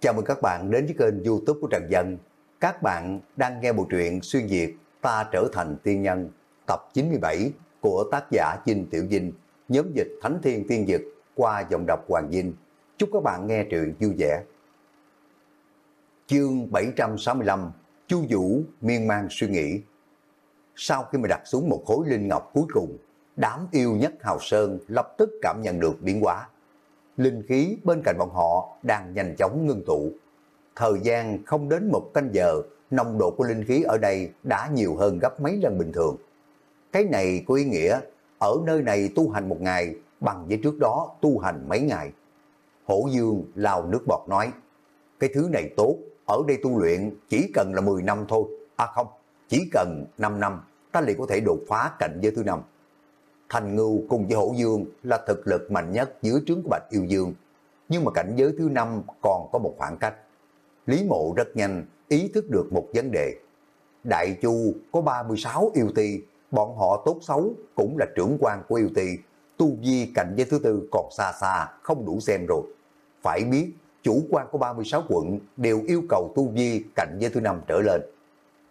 Chào mừng các bạn đến với kênh youtube của Trần Dân. Các bạn đang nghe bộ truyện Xuyên Việt Ta Trở Thành Tiên Nhân tập 97 của tác giả dinh Tiểu Dinh, nhóm dịch Thánh Thiên Tiên Dực qua giọng đọc Hoàng Dinh. Chúc các bạn nghe truyện vui vẻ. Chương 765 Chu Vũ miên man suy nghĩ Sau khi mà đặt xuống một khối linh ngọc cuối cùng, đám yêu nhất Hào Sơn lập tức cảm nhận được biến hóa linh khí bên cạnh bọn họ đang nhanh chóng ngưng tụ. Thời gian không đến một canh giờ, nồng độ của linh khí ở đây đã nhiều hơn gấp mấy lần bình thường. Cái này có ý nghĩa, ở nơi này tu hành một ngày bằng với trước đó tu hành mấy ngày. Hổ Dương lao nước bọt nói, cái thứ này tốt, ở đây tu luyện chỉ cần là 10 năm thôi. À không, chỉ cần 5 năm, ta liền có thể đột phá cảnh giới thứ năm. Thành Ngưu cùng với Hổ Dương là thực lực mạnh nhất dưới trướng của Bạch Yêu Dương. Nhưng mà cảnh giới thứ năm còn có một khoảng cách. Lý Mộ rất nhanh ý thức được một vấn đề. Đại Chu có 36 yêu ti, bọn họ tốt xấu cũng là trưởng quan của yêu ti. Tu vi cảnh giới thứ tư còn xa xa, không đủ xem rồi. Phải biết, chủ quan của 36 quận đều yêu cầu tu vi cảnh giới thứ năm trở lên.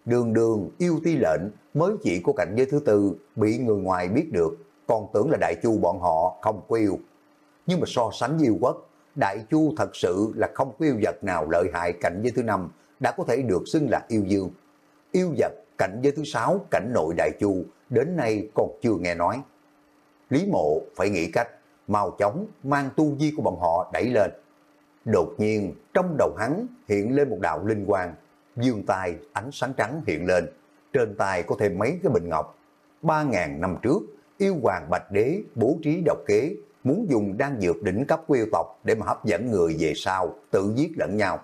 Đường đường yêu ti lệnh mới chỉ có cảnh giới thứ tư bị người ngoài biết được còn tưởng là Đại Chu bọn họ không có yêu. Nhưng mà so sánh với yêu quốc, Đại Chu thật sự là không có yêu vật nào lợi hại cảnh giới thứ năm đã có thể được xưng là yêu dương. Yêu vật cảnh giới thứ sáu cảnh nội Đại Chu đến nay còn chưa nghe nói. Lý mộ phải nghĩ cách mau chóng mang tu vi của bọn họ đẩy lên. Đột nhiên trong đầu hắn hiện lên một đạo linh quang, dương tai ánh sáng trắng hiện lên, trên tay có thêm mấy cái bình ngọc. Ba ngàn năm trước yêu hoàng bạch đế bố trí độc kế, muốn dùng đan dược đỉnh cấp của yêu tộc để mà hấp dẫn người về sau, tự giết lẫn nhau.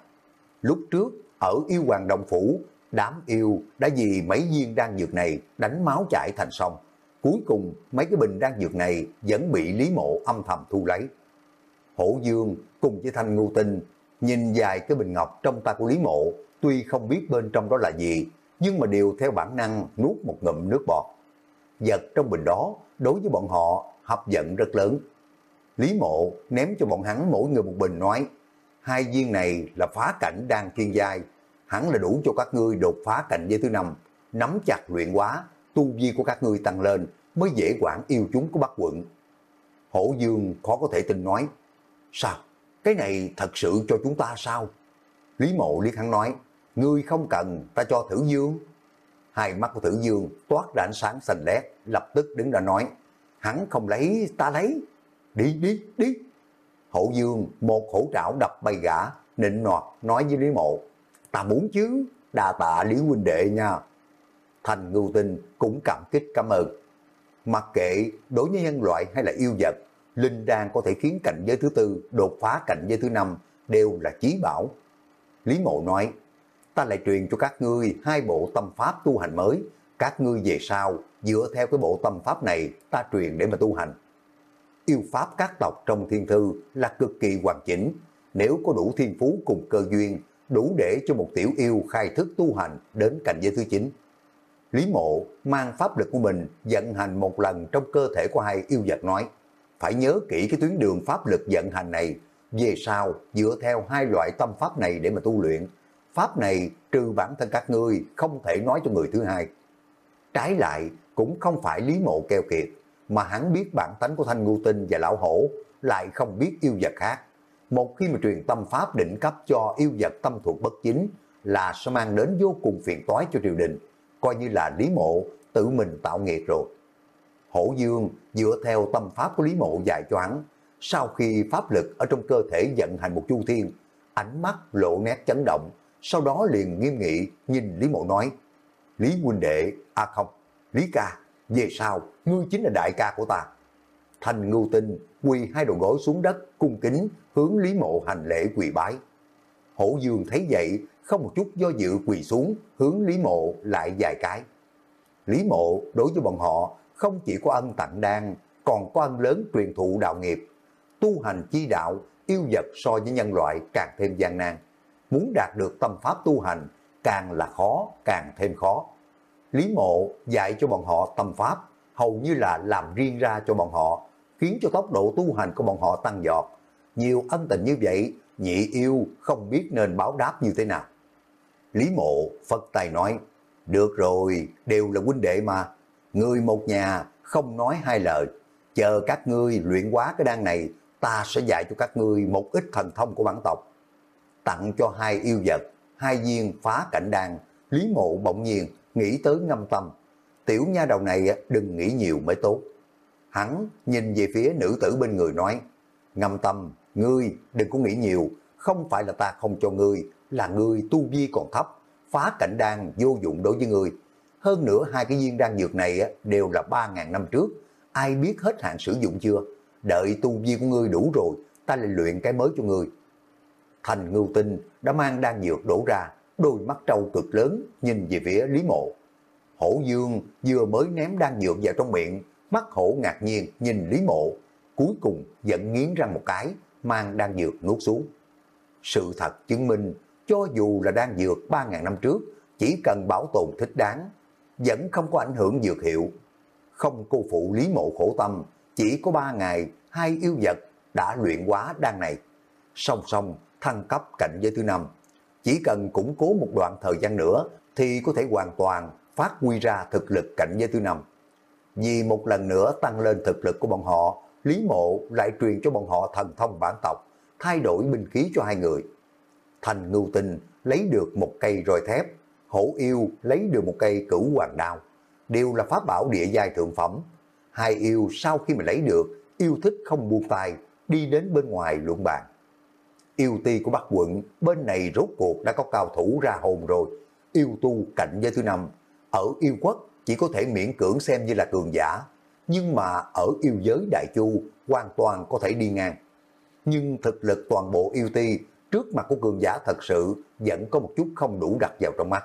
Lúc trước, ở yêu hoàng đồng phủ, đám yêu đã vì mấy viên đan dược này đánh máu chảy thành sông. Cuối cùng, mấy cái bình đan dược này vẫn bị Lý Mộ âm thầm thu lấy. Hổ Dương cùng với Thanh Ngưu Tinh nhìn dài cái bình ngọc trong tay của Lý Mộ, tuy không biết bên trong đó là gì, nhưng mà đều theo bản năng nuốt một ngụm nước bọt vật trong bình đó đối với bọn họ hấp dẫn rất lớn. Lý mộ ném cho bọn hắn mỗi người một bình nói, hai viên này là phá cảnh đang thiên giai, hẳn là đủ cho các ngươi đột phá cảnh giới thứ năm, nắm chặt luyện quá, tu vi của các ngươi tăng lên mới dễ quản yêu chúng của Bắc quận. Hổ Dương khó có thể tin nói, sao, cái này thật sự cho chúng ta sao? Lý mộ liếc hắn nói, ngươi không cần, ta cho thử dương hai mắt của Tử Dương toát ra ánh sáng xanh lét, lập tức đứng ra nói, hắn không lấy, ta lấy, đi đi đi. Hổ Dương một hổ trảo đập bay gã, nịnh nọt nói với Lý Mộ, ta muốn chứ, đà tạ Lý huynh đệ nha. Thành ngưu tinh cũng cảm kích cảm ơn. Mặc kệ đối với nhân loại hay là yêu vật, linh đan có thể khiến cảnh giới thứ tư đột phá cảnh giới thứ năm đều là chí bảo. Lý Mộ nói, ta lại truyền cho các ngươi hai bộ tâm pháp tu hành mới. Các ngươi về sau, dựa theo cái bộ tâm pháp này, ta truyền để mà tu hành. Yêu pháp các tộc trong thiên thư là cực kỳ hoàn chỉnh. Nếu có đủ thiên phú cùng cơ duyên, đủ để cho một tiểu yêu khai thức tu hành đến cảnh giới thứ 9. Lý mộ mang pháp lực của mình vận hành một lần trong cơ thể của hai yêu vật nói, phải nhớ kỹ cái tuyến đường pháp lực vận hành này, về sau dựa theo hai loại tâm pháp này để mà tu luyện, pháp này trừ bản thân các ngươi không thể nói cho người thứ hai. Trái lại, cũng không phải lý mộ keo kiệt, mà hắn biết bản tánh của Thanh Ngưu Tinh và Lão Hổ, lại không biết yêu vật khác. Một khi mà truyền tâm pháp định cấp cho yêu vật tâm thuộc bất chính, là sẽ mang đến vô cùng phiền toái cho triều đình, coi như là Lý Mộ tự mình tạo nghiệp rồi. Hổ Dương dựa theo tâm pháp của Lý Mộ dạy cho hắn, sau khi pháp lực ở trong cơ thể vận hành một chu thiên, ánh mắt lộ nét chấn động, sau đó liền nghiêm nghị nhìn Lý Mộ nói, Lý huynh đệ, à không, Lý ca, về sau, ngươi chính là đại ca của ta. Thành ngưu tinh quỳ hai đầu gối xuống đất, cung kính, hướng Lý Mộ hành lễ quỳ bái. Hổ Dương thấy vậy, không một chút do dự quỳ xuống, hướng Lý Mộ lại vài cái. Lý Mộ đối với bọn họ không chỉ có ân tặng đan, còn có ân lớn truyền thụ đạo nghiệp. Tu hành chi đạo, yêu vật so với nhân loại càng thêm gian nan muốn đạt được tâm pháp tu hành càng là khó, càng thêm khó. Lý mộ dạy cho bọn họ tâm pháp, hầu như là làm riêng ra cho bọn họ, khiến cho tốc độ tu hành của bọn họ tăng giọt. Nhiều ân tình như vậy, nhị yêu không biết nên báo đáp như thế nào. Lý mộ phật tài nói, được rồi, đều là huynh đệ mà, người một nhà không nói hai lời, chờ các ngươi luyện hóa cái đan này, ta sẽ dạy cho các ngươi một ít thần thông của bản tộc. Tặng cho hai yêu vật, hai viên phá cảnh đan, Lý mộ bỗng nhiên nghĩ tới ngâm tâm. Tiểu nha đầu này đừng nghĩ nhiều mới tốt. Hắn nhìn về phía nữ tử bên người nói, ngâm tâm, ngươi đừng có nghĩ nhiều, không phải là ta không cho ngươi, là ngươi tu vi còn thấp, phá cảnh đan vô dụng đối với ngươi. Hơn nữa hai cái viên đan dược này đều là 3.000 năm trước, ai biết hết hạn sử dụng chưa? Đợi tu vi của ngươi đủ rồi, ta lại luyện cái mới cho ngươi. Thành ngưu tinh đã mang đan dược đổ ra, đôi mắt trâu cực lớn nhìn về phía Lý Mộ. Hổ Dương vừa mới ném đan dược vào trong miệng, mắt hổ ngạc nhiên nhìn Lý Mộ, cuối cùng giận nghiến răng một cái, mang đan dược nuốt xuống. Sự thật chứng minh, cho dù là đan dược 3.000 năm trước, chỉ cần bảo tồn thích đáng, vẫn không có ảnh hưởng dược hiệu. Không cô phụ Lý Mộ khổ tâm, chỉ có 3 ngày, hai yêu vật đã luyện quá đan này. Song song thăng cấp cảnh giới thứ năm chỉ cần củng cố một đoạn thời gian nữa thì có thể hoàn toàn phát huy ra thực lực cảnh giới thứ năm. Vì một lần nữa tăng lên thực lực của bọn họ, Lý Mộ lại truyền cho bọn họ thần thông bản tộc, thay đổi binh khí cho hai người. Thành ngưu tinh lấy được một cây roi thép, hổ yêu lấy được một cây cửu hoàng đao, đều là pháp bảo địa giai thượng phẩm. Hai yêu sau khi mà lấy được, yêu thích không buông tay, đi đến bên ngoài luận bàn yêu ti của Bắc quận, bên này rốt cuộc đã có cao thủ ra hồn rồi. Yêu tu cạnh giới thứ năm, ở yêu quốc chỉ có thể miễn cưỡng xem như là cường giả, nhưng mà ở yêu giới đại chu hoàn toàn có thể đi ngang. Nhưng thực lực toàn bộ yêu ti trước mặt của cường giả thật sự vẫn có một chút không đủ đặt vào trong mắt.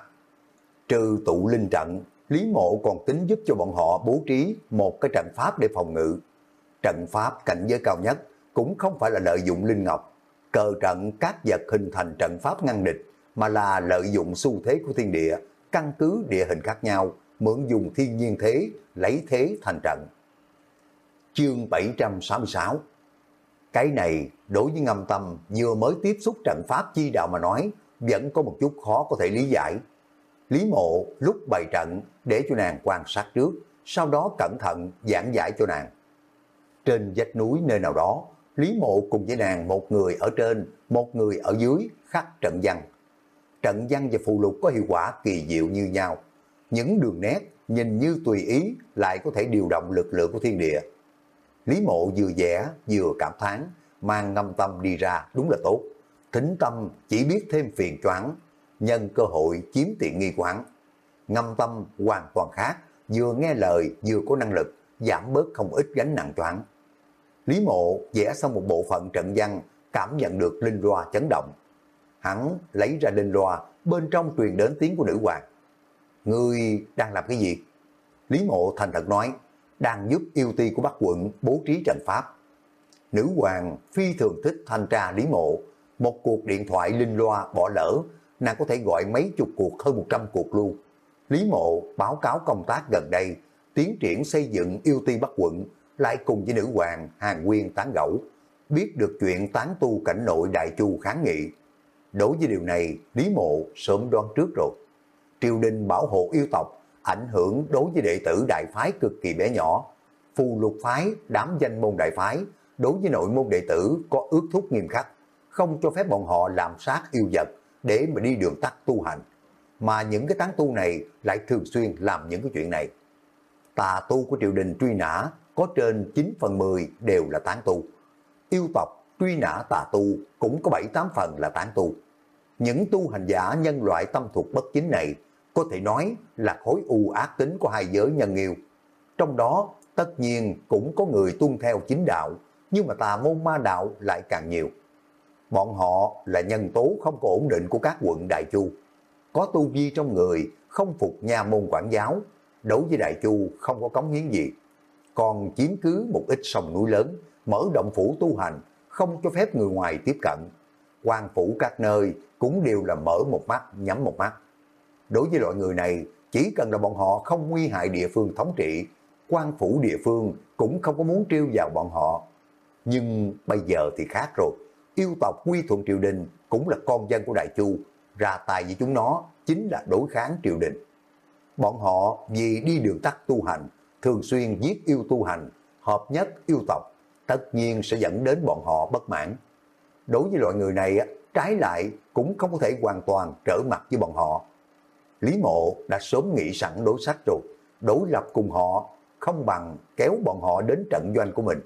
Trừ tụ linh trận, Lý Mộ còn tính giúp cho bọn họ bố trí một cái trận pháp để phòng ngự. Trận pháp cảnh giới cao nhất cũng không phải là lợi dụng linh ngọc, cờ trận các vật hình thành trận pháp ngăn địch, mà là lợi dụng xu thế của thiên địa, căn cứ địa hình khác nhau, mượn dùng thiên nhiên thế, lấy thế thành trận. Chương 766 Cái này, đối với ngâm tâm, vừa mới tiếp xúc trận pháp chi đạo mà nói, vẫn có một chút khó có thể lý giải. Lý mộ lúc bày trận để cho nàng quan sát trước, sau đó cẩn thận giảng giải cho nàng. Trên vách núi nơi nào đó, Lý Mộ cùng với nàng một người ở trên, một người ở dưới khắc trận văn. Trận văn và phù lục có hiệu quả kỳ diệu như nhau. Những đường nét nhìn như tùy ý lại có thể điều động lực lượng của thiên địa. Lý Mộ vừa vẽ vừa cảm thán mang ngâm tâm đi ra đúng là tốt. Thính tâm chỉ biết thêm phiền choáng, nhân cơ hội chiếm tiện nghi quán. Ngâm tâm hoàn toàn khác, vừa nghe lời vừa có năng lực, giảm bớt không ít gánh nặng choáng. Lý Mộ vẽ xong một bộ phận trận văn, cảm nhận được linh loa chấn động. Hắn lấy ra linh loa, bên trong truyền đến tiếng của nữ hoàng. Ngươi đang làm cái gì? Lý Mộ thành thật nói, đang giúp yêu ti của Bắc quận bố trí trận pháp. Nữ hoàng phi thường thích thanh tra Lý Mộ, một cuộc điện thoại linh loa bỏ lỡ, nàng có thể gọi mấy chục cuộc hơn 100 cuộc luôn. Lý Mộ báo cáo công tác gần đây, tiến triển xây dựng yêu ti Bắc quận lại cùng với nữ hoàng Hàng Nguyên tán gẫu, biết được chuyện tán tu cảnh nội Đại Chu kháng nghị. Đối với điều này, Lý Mộ sớm đoán trước rồi. Triều đình bảo hộ yêu tộc, ảnh hưởng đối với đệ tử đại phái cực kỳ bé nhỏ. Phù lục phái, đám danh môn đại phái, đối với nội môn đệ tử có ước thúc nghiêm khắc, không cho phép bọn họ làm sát yêu vật để mà đi đường tắt tu hành. Mà những cái tán tu này lại thường xuyên làm những cái chuyện này. Tà tu của triều đình truy nã có trên 9 phần 10 đều là tán tu. Yêu tộc, truy nã tà tu cũng có 7-8 phần là tán tu. Những tu hành giả nhân loại tâm thuộc bất chính này có thể nói là khối u ác tính của hai giới nhân yêu. Trong đó tất nhiên cũng có người tuân theo chính đạo, nhưng mà tà môn ma đạo lại càng nhiều. Bọn họ là nhân tố không có ổn định của các quận Đại Chu. Có tu vi trong người, không phục nhà môn quản giáo, đối với Đại Chu không có cống hiến gì còn chiếm cứ một ít sông núi lớn, mở động phủ tu hành, không cho phép người ngoài tiếp cận. quan phủ các nơi cũng đều là mở một mắt, nhắm một mắt. Đối với loại người này, chỉ cần là bọn họ không nguy hại địa phương thống trị, quan phủ địa phương cũng không có muốn trêu vào bọn họ. Nhưng bây giờ thì khác rồi, yêu tộc quy thuận triều đình cũng là con dân của Đại Chu, ra tay với chúng nó chính là đối kháng triều đình. Bọn họ vì đi đường tắt tu hành, thường xuyên giết yêu tu hành, hợp nhất yêu tộc, tất nhiên sẽ dẫn đến bọn họ bất mãn. Đối với loại người này, trái lại cũng không có thể hoàn toàn trở mặt với bọn họ. Lý Mộ đã sớm nghĩ sẵn đối sách rồi, đối lập cùng họ không bằng kéo bọn họ đến trận doanh của mình.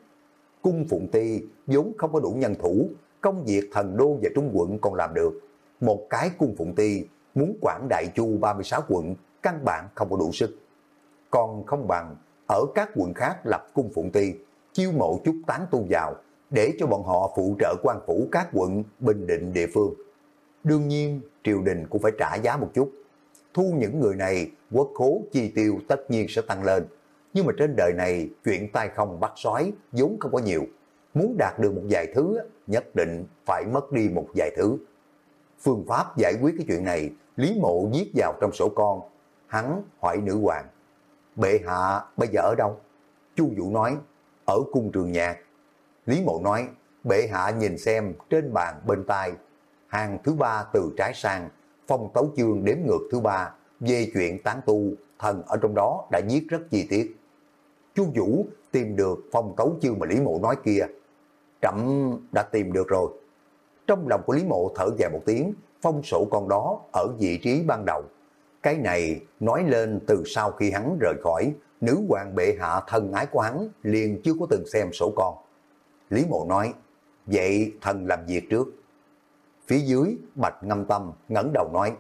Cung Phụng Ti vốn không có đủ nhân thủ, công việc thần đô và trung quận còn làm được. Một cái Cung Phụng Ti muốn quản đại chu 36 quận, căn bản không có đủ sức. Còn không bằng ở các quận khác lập Cung Phụng Ti, chiêu mộ chút tán tu vào, để cho bọn họ phụ trợ quan phủ các quận bình định địa phương. Đương nhiên, triều đình cũng phải trả giá một chút. Thu những người này, quốc khố chi tiêu tất nhiên sẽ tăng lên. Nhưng mà trên đời này, chuyện tay không bắt sói, vốn không có nhiều. Muốn đạt được một vài thứ, nhất định phải mất đi một vài thứ. Phương pháp giải quyết cái chuyện này, Lý Mộ viết vào trong sổ con. Hắn hỏi nữ hoàng, bệ hạ bây giờ ở đâu? Chu Vũ nói, ở cung trường nhạc. Lý Mộ nói, bệ hạ nhìn xem trên bàn bên tay, hàng thứ ba từ trái sang, phong tấu chương đếm ngược thứ ba, về chuyện tán tu, thần ở trong đó đã viết rất chi tiết. Chu Vũ tìm được phong tấu chương mà Lý Mộ nói kia. Trẫm đã tìm được rồi. Trong lòng của Lý Mộ thở dài một tiếng, phong sổ con đó ở vị trí ban đầu. Cái này nói lên từ sau khi hắn rời khỏi, nữ hoàng bệ hạ thân ái của hắn liền chưa có từng xem sổ con. Lý Mộ nói, vậy thần làm việc trước. Phía dưới, Bạch Ngâm Tâm ngẩng đầu nói,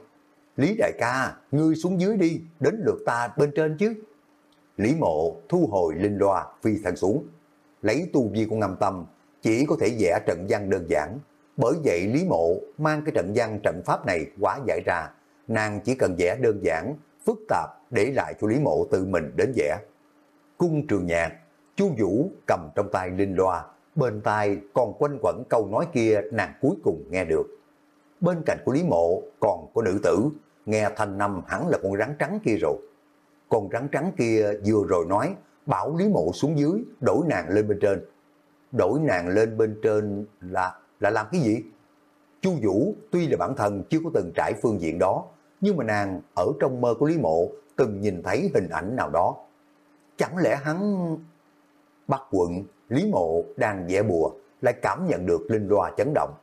Lý đại ca, ngươi xuống dưới đi, đến lượt ta bên trên chứ. Lý Mộ thu hồi linh loa phi thân xuống, lấy tu vi của Ngâm Tâm, chỉ có thể vẽ trận văn đơn giản. Bởi vậy Lý Mộ mang cái trận văn trận pháp này quá giải ra, nàng chỉ cần vẽ đơn giản, phức tạp để lại cho Lý Mộ tự mình đến vẽ. Cung trường nhạc, chu Vũ cầm trong tay linh loa, bên tai còn quanh quẩn câu nói kia nàng cuối cùng nghe được. Bên cạnh của Lý Mộ còn có nữ tử, nghe thanh năm hẳn là con rắn trắng kia rồi. Con rắn trắng kia vừa rồi nói, bảo Lý Mộ xuống dưới, đổi nàng lên bên trên. Đổi nàng lên bên trên là là làm cái gì? Chu Vũ tuy là bản thân chưa có từng trải phương diện đó, nhưng mà nàng ở trong mơ của Lý Mộ từng nhìn thấy hình ảnh nào đó. Chẳng lẽ hắn... Bắc quận, Lý Mộ đang vẽ bùa, lại cảm nhận được linh loa chấn động.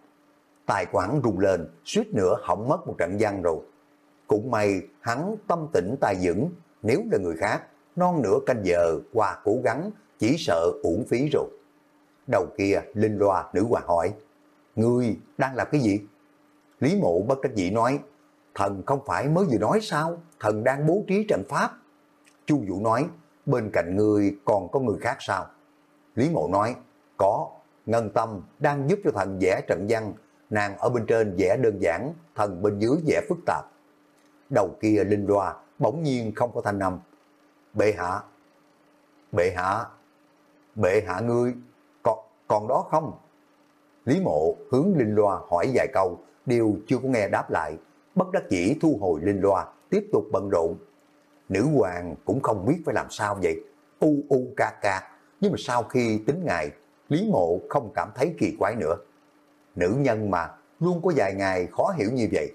Tài của hắn rung lên, suýt nữa hỏng mất một trận gian rồi. Cũng may hắn tâm tĩnh tài vững, nếu là người khác, non nửa canh giờ qua cố gắng, chỉ sợ uổng phí rồi. Đầu kia, Linh Loa nữ hoàng hỏi, Ngươi đang làm cái gì? Lý mộ bất đắc dĩ nói, thần không phải mới vừa nói sao, thần đang bố trí trận pháp. Chu Vũ nói, bên cạnh người còn có người khác sao? Lý mộ nói, có, Ngân Tâm đang giúp cho thần vẽ trận văn, nàng ở bên trên vẽ đơn giản, thần bên dưới vẽ phức tạp. Đầu kia linh loa, bỗng nhiên không có thanh âm. Bệ hạ, bệ hạ, bệ hạ ngươi, còn, còn đó không? Lý mộ hướng linh loa hỏi vài câu, đều chưa có nghe đáp lại, bất đắc dĩ thu hồi linh loa, tiếp tục bận rộn. Nữ hoàng cũng không biết phải làm sao vậy, u u ca ca, nhưng mà sau khi tính ngày, Lý mộ không cảm thấy kỳ quái nữa. Nữ nhân mà, luôn có vài ngày khó hiểu như vậy.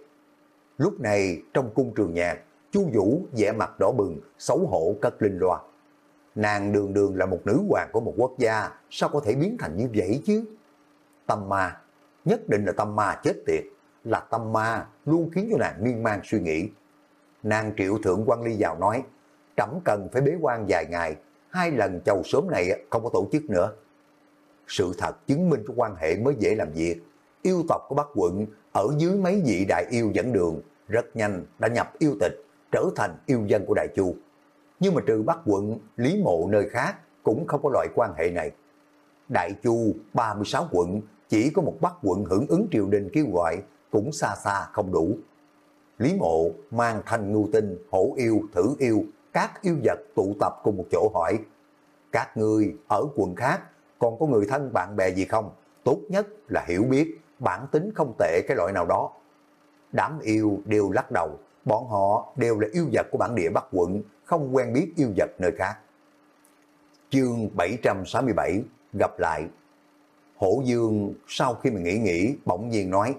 Lúc này, trong cung trường nhạc, Chu Vũ vẻ mặt đỏ bừng, xấu hổ cất linh loa. Nàng đường đường là một nữ hoàng của một quốc gia, sao có thể biến thành như vậy chứ? Tâm ma, nhất định là tâm ma chết tiệt, là tâm ma luôn khiến cho nàng miên man suy nghĩ. Nàng triệu thượng quan ly vào nói, trẫm cần phải bế quan vài ngày, hai lần chầu sớm này không có tổ chức nữa. Sự thật chứng minh cho quan hệ mới dễ làm việc. Yêu tộc của Bắc quận ở dưới mấy vị đại yêu dẫn đường, rất nhanh đã nhập yêu tịch, trở thành yêu dân của Đại Chu. Nhưng mà trừ Bắc quận, Lý Mộ nơi khác cũng không có loại quan hệ này. Đại Chu 36 quận, chỉ có một Bắc quận hưởng ứng triều đình kêu gọi, cũng xa xa không đủ. Lý Mộ mang thanh ngưu tinh, hổ yêu, thử yêu, các yêu vật tụ tập cùng một chỗ hỏi. Các người ở quận khác còn có người thân bạn bè gì không? Tốt nhất là hiểu biết, bản tính không tệ cái loại nào đó. Đám yêu đều lắc đầu, bọn họ đều là yêu vật của bản địa Bắc quận, không quen biết yêu vật nơi khác. Chương 767 gặp lại Hổ Dương sau khi mình nghĩ nghĩ bỗng nhiên nói,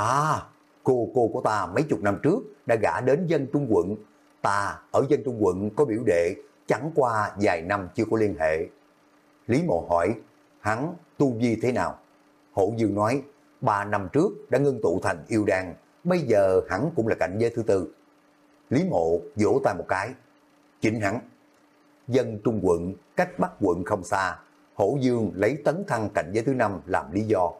À, cô cô của ta mấy chục năm trước đã gả đến dân trung quận. Ta ở dân trung quận có biểu đệ, chẳng qua vài năm chưa có liên hệ. Lý Mộ hỏi, hắn tu vi thế nào? Hổ Dương nói, ba năm trước đã ngưng tụ thành yêu đan, bây giờ hắn cũng là cảnh giới thứ tư. Lý Mộ vỗ tay một cái, chính hắn. Dân Trung quận, cách Bắc quận không xa, Hổ Dương lấy tấn thăng cảnh giới thứ năm làm lý do.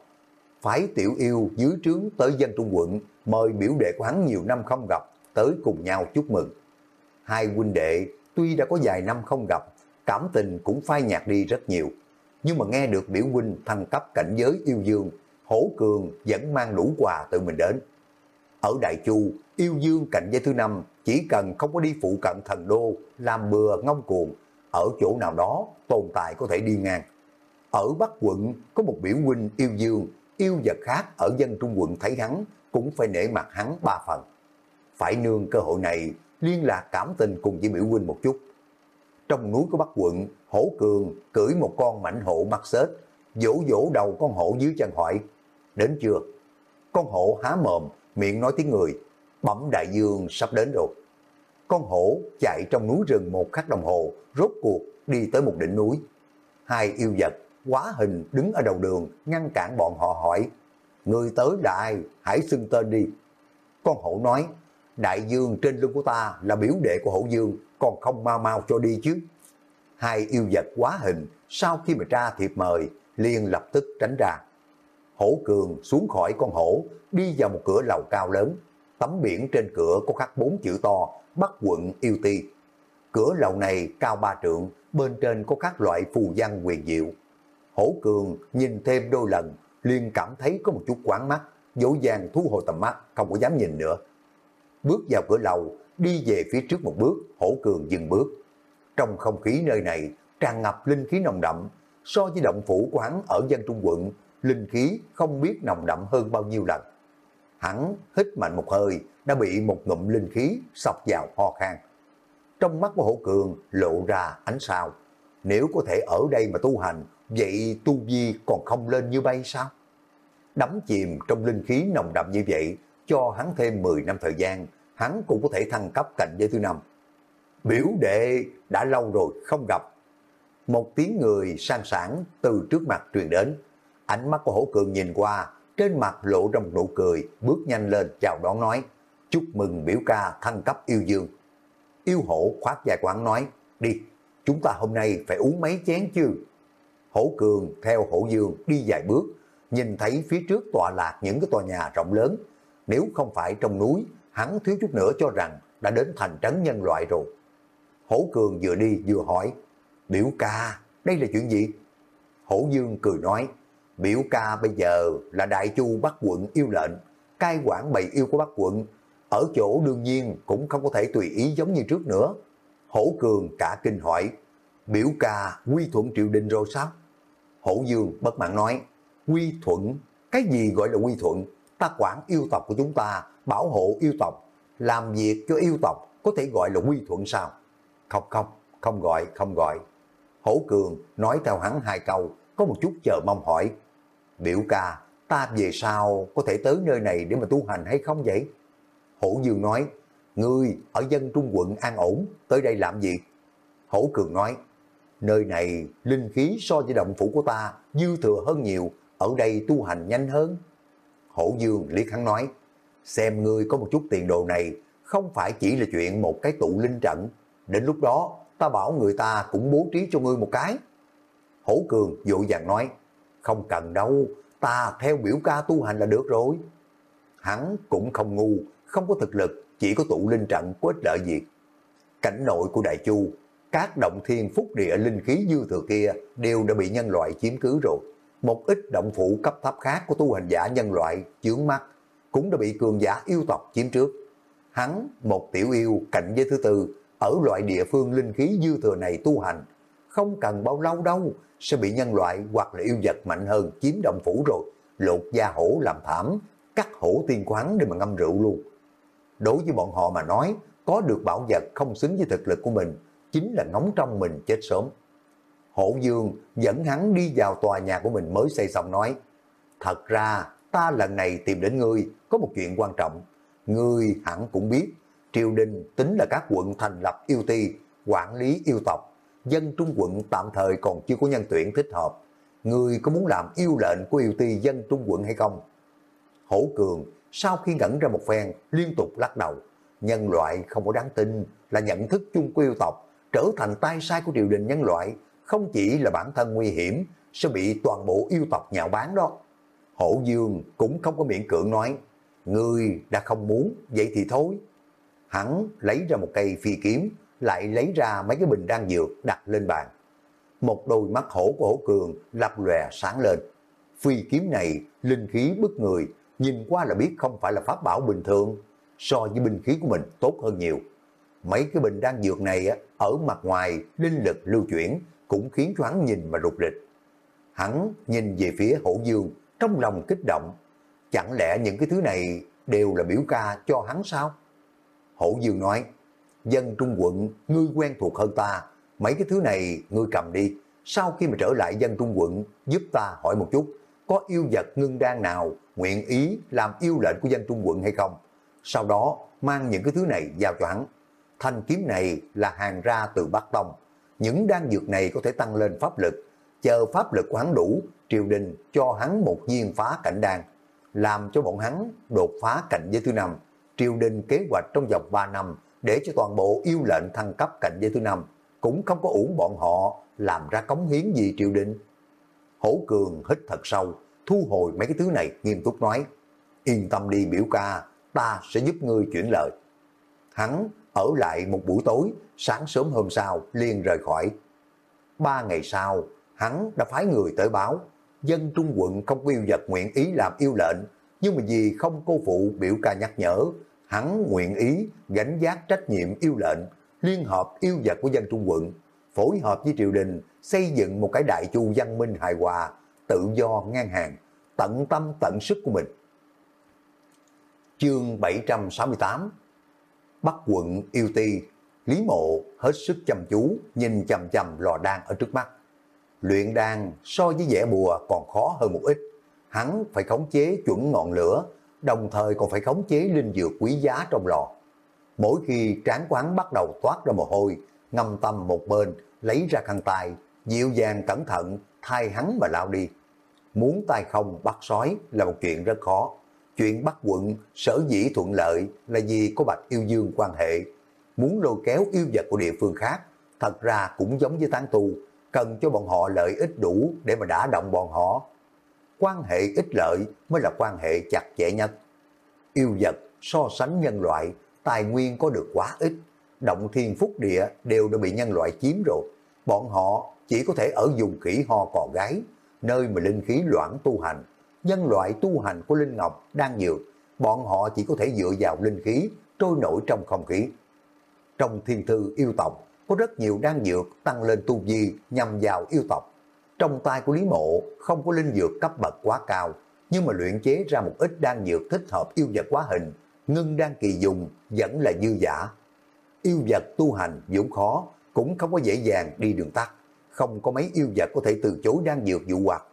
Phái tiểu yêu dưới trướng tới dân Trung quận, mời biểu đệ của hắn nhiều năm không gặp, tới cùng nhau chúc mừng. Hai huynh đệ tuy đã có vài năm không gặp, cảm tình cũng phai nhạt đi rất nhiều. Nhưng mà nghe được biểu huynh thăng cấp cảnh giới yêu dương, Hổ Cường vẫn mang đủ quà tự mình đến. Ở Đại Chu, yêu dương cảnh giới thứ năm chỉ cần không có đi phụ cận thần đô, làm bừa ngông cuồng, ở chỗ nào đó tồn tại có thể đi ngang. Ở Bắc quận có một biểu huynh yêu dương, yêu vật khác ở dân Trung quận thấy hắn cũng phải nể mặt hắn ba phần. Phải nương cơ hội này liên lạc cảm tình cùng với biểu huynh một chút. Trong núi của Bắc quận, hổ cường cưỡi một con mảnh hổ mặt xết, vỗ vỗ đầu con hổ dưới chân hỏi, đến chưa? Con hổ há mồm, miệng nói tiếng người, bẩm đại dương sắp đến rồi. Con hổ chạy trong núi rừng một khắc đồng hồ, rốt cuộc đi tới một đỉnh núi. Hai yêu vật, quá hình đứng ở đầu đường, ngăn cản bọn họ hỏi, người tới đại, hãy xưng tên đi. Con hổ nói, đại dương trên lưng của ta là biểu đệ của hổ dương, còn không mau mau cho đi chứ. Hai yêu vật quá hình, sau khi mà tra thiệp mời, liền lập tức tránh ra. Hổ cường xuống khỏi con hổ, đi vào một cửa lầu cao lớn. Tấm biển trên cửa có khắc bốn chữ to, Bắc quận yêu ti. Cửa lầu này cao ba trượng, bên trên có các loại phù văn quyền diệu. Hổ cường nhìn thêm đôi lần, liền cảm thấy có một chút quán mắt, dỗ dàng thu hồi tầm mắt, không có dám nhìn nữa. Bước vào cửa lầu, đi về phía trước một bước, hổ cường dừng bước. Trong không khí nơi này tràn ngập linh khí nồng đậm, so với động phủ của hắn ở dân trung quận, linh khí không biết nồng đậm hơn bao nhiêu lần. Hắn hít mạnh một hơi, đã bị một ngụm linh khí sọc vào ho khan. Trong mắt của hổ cường lộ ra ánh sao. Nếu có thể ở đây mà tu hành, vậy tu vi còn không lên như bay sao? Đắm chìm trong linh khí nồng đậm như vậy, cho hắn thêm 10 năm thời gian, hắn cũng có thể thăng cấp cảnh giới thứ năm. Biểu đệ đã lâu rồi không gặp. Một tiếng người sang sản từ trước mặt truyền đến. Ánh mắt của hổ cường nhìn qua, trên mặt lộ ra một nụ cười, bước nhanh lên chào đón nói, chúc mừng biểu ca thăng cấp yêu dương. Yêu hổ khoát dài quán nói, đi, chúng ta hôm nay phải uống mấy chén chứ. Hổ cường theo hổ dương đi vài bước, nhìn thấy phía trước tọa lạc những cái tòa nhà rộng lớn. Nếu không phải trong núi, hắn thiếu chút nữa cho rằng đã đến thành trấn nhân loại rồi. Hổ cường vừa đi vừa hỏi, biểu ca, đây là chuyện gì? Hổ dương cười nói, biểu ca bây giờ là đại chu Bắc quận yêu lệnh, cai quản bầy yêu của Bắc quận, ở chỗ đương nhiên cũng không có thể tùy ý giống như trước nữa. Hổ cường cả kinh hỏi, biểu ca quy thuận triều đình rồi sao? Hổ dương bất mãn nói, quy thuận, cái gì gọi là quy thuận? Ta quản yêu tộc của chúng ta, bảo hộ yêu tộc, làm việc cho yêu tộc có thể gọi là quy thuận sao? Không không, không gọi, không gọi. Hổ cường nói theo hắn hai câu, có một chút chờ mong hỏi, biểu ca, ta về sau có thể tới nơi này để mà tu hành hay không vậy? Hổ Dương nói, ngươi ở dân trung quận an ổn, tới đây làm gì? Hổ Cường nói, nơi này linh khí so với động phủ của ta dư thừa hơn nhiều, ở đây tu hành nhanh hơn. Hổ Dương liếc hắn nói, xem ngươi có một chút tiền đồ này, không phải chỉ là chuyện một cái tụ linh trận. Đến lúc đó, ta bảo người ta cũng bố trí cho ngươi một cái. Hổ Cường dội vàng nói, không cần đâu, ta theo biểu ca tu hành là được rồi. Hắn cũng không ngu, không có thực lực, chỉ có tụ linh trận có ích lợi gì. Cảnh nội của Đại Chu, các động thiên phúc địa linh khí dư thừa kia đều đã bị nhân loại chiếm cứ rồi. Một ít động phủ cấp thấp khác của tu hành giả nhân loại chướng mắt cũng đã bị cường giả yêu tộc chiếm trước. Hắn, một tiểu yêu cạnh với thứ tư, ở loại địa phương linh khí dư thừa này tu hành, không cần bao lâu đâu, sẽ bị nhân loại hoặc là yêu vật mạnh hơn chiếm động phủ rồi, lột da hổ làm thảm, cắt hổ tiên quán để mà ngâm rượu luôn. Đối với bọn họ mà nói, có được bảo vật không xứng với thực lực của mình, chính là ngóng trong mình chết sớm. Hổ Dương dẫn hắn đi vào tòa nhà của mình mới xây xong nói, thật ra ta lần này tìm đến ngươi có một chuyện quan trọng. Ngươi hẳn cũng biết, triều đình tính là các quận thành lập yêu ti, quản lý yêu tộc. Dân trung quận tạm thời còn chưa có nhân tuyển thích hợp. Ngươi có muốn làm yêu lệnh của yêu ti dân trung quận hay không? Hổ Cường sau khi ngẩn ra một phen liên tục lắc đầu. Nhân loại không có đáng tin là nhận thức chung của yêu tộc trở thành tay sai của triều đình nhân loại không chỉ là bản thân nguy hiểm sẽ bị toàn bộ yêu tộc nhạo bán đó. Hổ Dương cũng không có miệng cưỡng nói người đã không muốn, vậy thì thôi. Hắn lấy ra một cây phi kiếm, lại lấy ra mấy cái bình đan dược đặt lên bàn. Một đôi mắt hổ của hổ cường lập lòe sáng lên. Phi kiếm này, linh khí bức người, nhìn qua là biết không phải là pháp bảo bình thường, so với binh khí của mình tốt hơn nhiều. Mấy cái bình đan dược này ở mặt ngoài linh lực lưu chuyển cũng khiến cho hắn nhìn mà rụt rịch. Hắn nhìn về phía hổ dương trong lòng kích động. Chẳng lẽ những cái thứ này đều là biểu ca cho hắn sao? Hổ dương nói, dân trung quận ngươi quen thuộc hơn ta, mấy cái thứ này ngươi cầm đi. Sau khi mà trở lại dân trung quận, giúp ta hỏi một chút, có yêu vật ngưng đan nào nguyện ý làm yêu lệnh của dân trung quận hay không? Sau đó mang những cái thứ này giao cho hắn. Thanh kiếm này là hàng ra từ Bắc Tông. Những đan dược này có thể tăng lên pháp lực. Chờ pháp lực của hắn đủ, triều đình cho hắn một viên phá cảnh đan. Làm cho bọn hắn đột phá cảnh giới thứ năm. Triều đình kế hoạch trong vòng 3 năm để cho toàn bộ yêu lệnh thăng cấp cảnh giới thứ năm. Cũng không có uổng bọn họ làm ra cống hiến gì triều đình. Hổ Cường hít thật sâu, thu hồi mấy cái thứ này nghiêm túc nói. Yên tâm đi biểu ca, ta sẽ giúp ngươi chuyển lời. Hắn ở lại một buổi tối, sáng sớm hôm sau liền rời khỏi. Ba ngày sau, hắn đã phái người tới báo, dân trung quận không có yêu vật nguyện ý làm yêu lệnh, nhưng mà vì không cô phụ biểu ca nhắc nhở, hắn nguyện ý gánh giác trách nhiệm yêu lệnh, liên hợp yêu vật của dân trung quận, phối hợp với triều đình xây dựng một cái đại chu văn minh hài hòa, tự do ngang hàng, tận tâm tận sức của mình. Chương 768 Bắc quận yêu ti, Lý Mộ hết sức chăm chú, nhìn chầm chầm lò đan ở trước mắt. Luyện đan so với vẽ bùa còn khó hơn một ít. Hắn phải khống chế chuẩn ngọn lửa, đồng thời còn phải khống chế linh dược quý giá trong lò. Mỗi khi trán quán bắt đầu toát ra mồ hôi, ngâm tâm một bên, lấy ra khăn tay, dịu dàng cẩn thận, thay hắn mà lao đi. Muốn tay không bắt sói là một chuyện rất khó. Chuyện bắt quận sở dĩ thuận lợi là vì có Bạch Yêu Dương quan hệ. Muốn lôi kéo yêu vật của địa phương khác, thật ra cũng giống với tán tu, cần cho bọn họ lợi ích đủ để mà đả động bọn họ. Quan hệ ích lợi mới là quan hệ chặt chẽ nhất. Yêu vật so sánh nhân loại, tài nguyên có được quá ít. Động thiên phúc địa đều đã bị nhân loại chiếm rồi. Bọn họ chỉ có thể ở dùng khỉ ho cò gái, nơi mà linh khí loãng tu hành. Nhân loại tu hành của Linh Ngọc đang dược bọn họ chỉ có thể dựa vào linh khí trôi nổi trong không khí. Trong thiên thư yêu tộc, có rất nhiều đan dược tăng lên tu vi nhằm vào yêu tộc. Trong tay của Lý Mộ không có linh dược cấp bậc quá cao, nhưng mà luyện chế ra một ít đan dược thích hợp yêu vật quá hình, ngưng đan kỳ dùng vẫn là dư giả. Yêu vật tu hành vốn khó, cũng không có dễ dàng đi đường tắt, không có mấy yêu vật có thể từ chối đan dược dụ hoặc.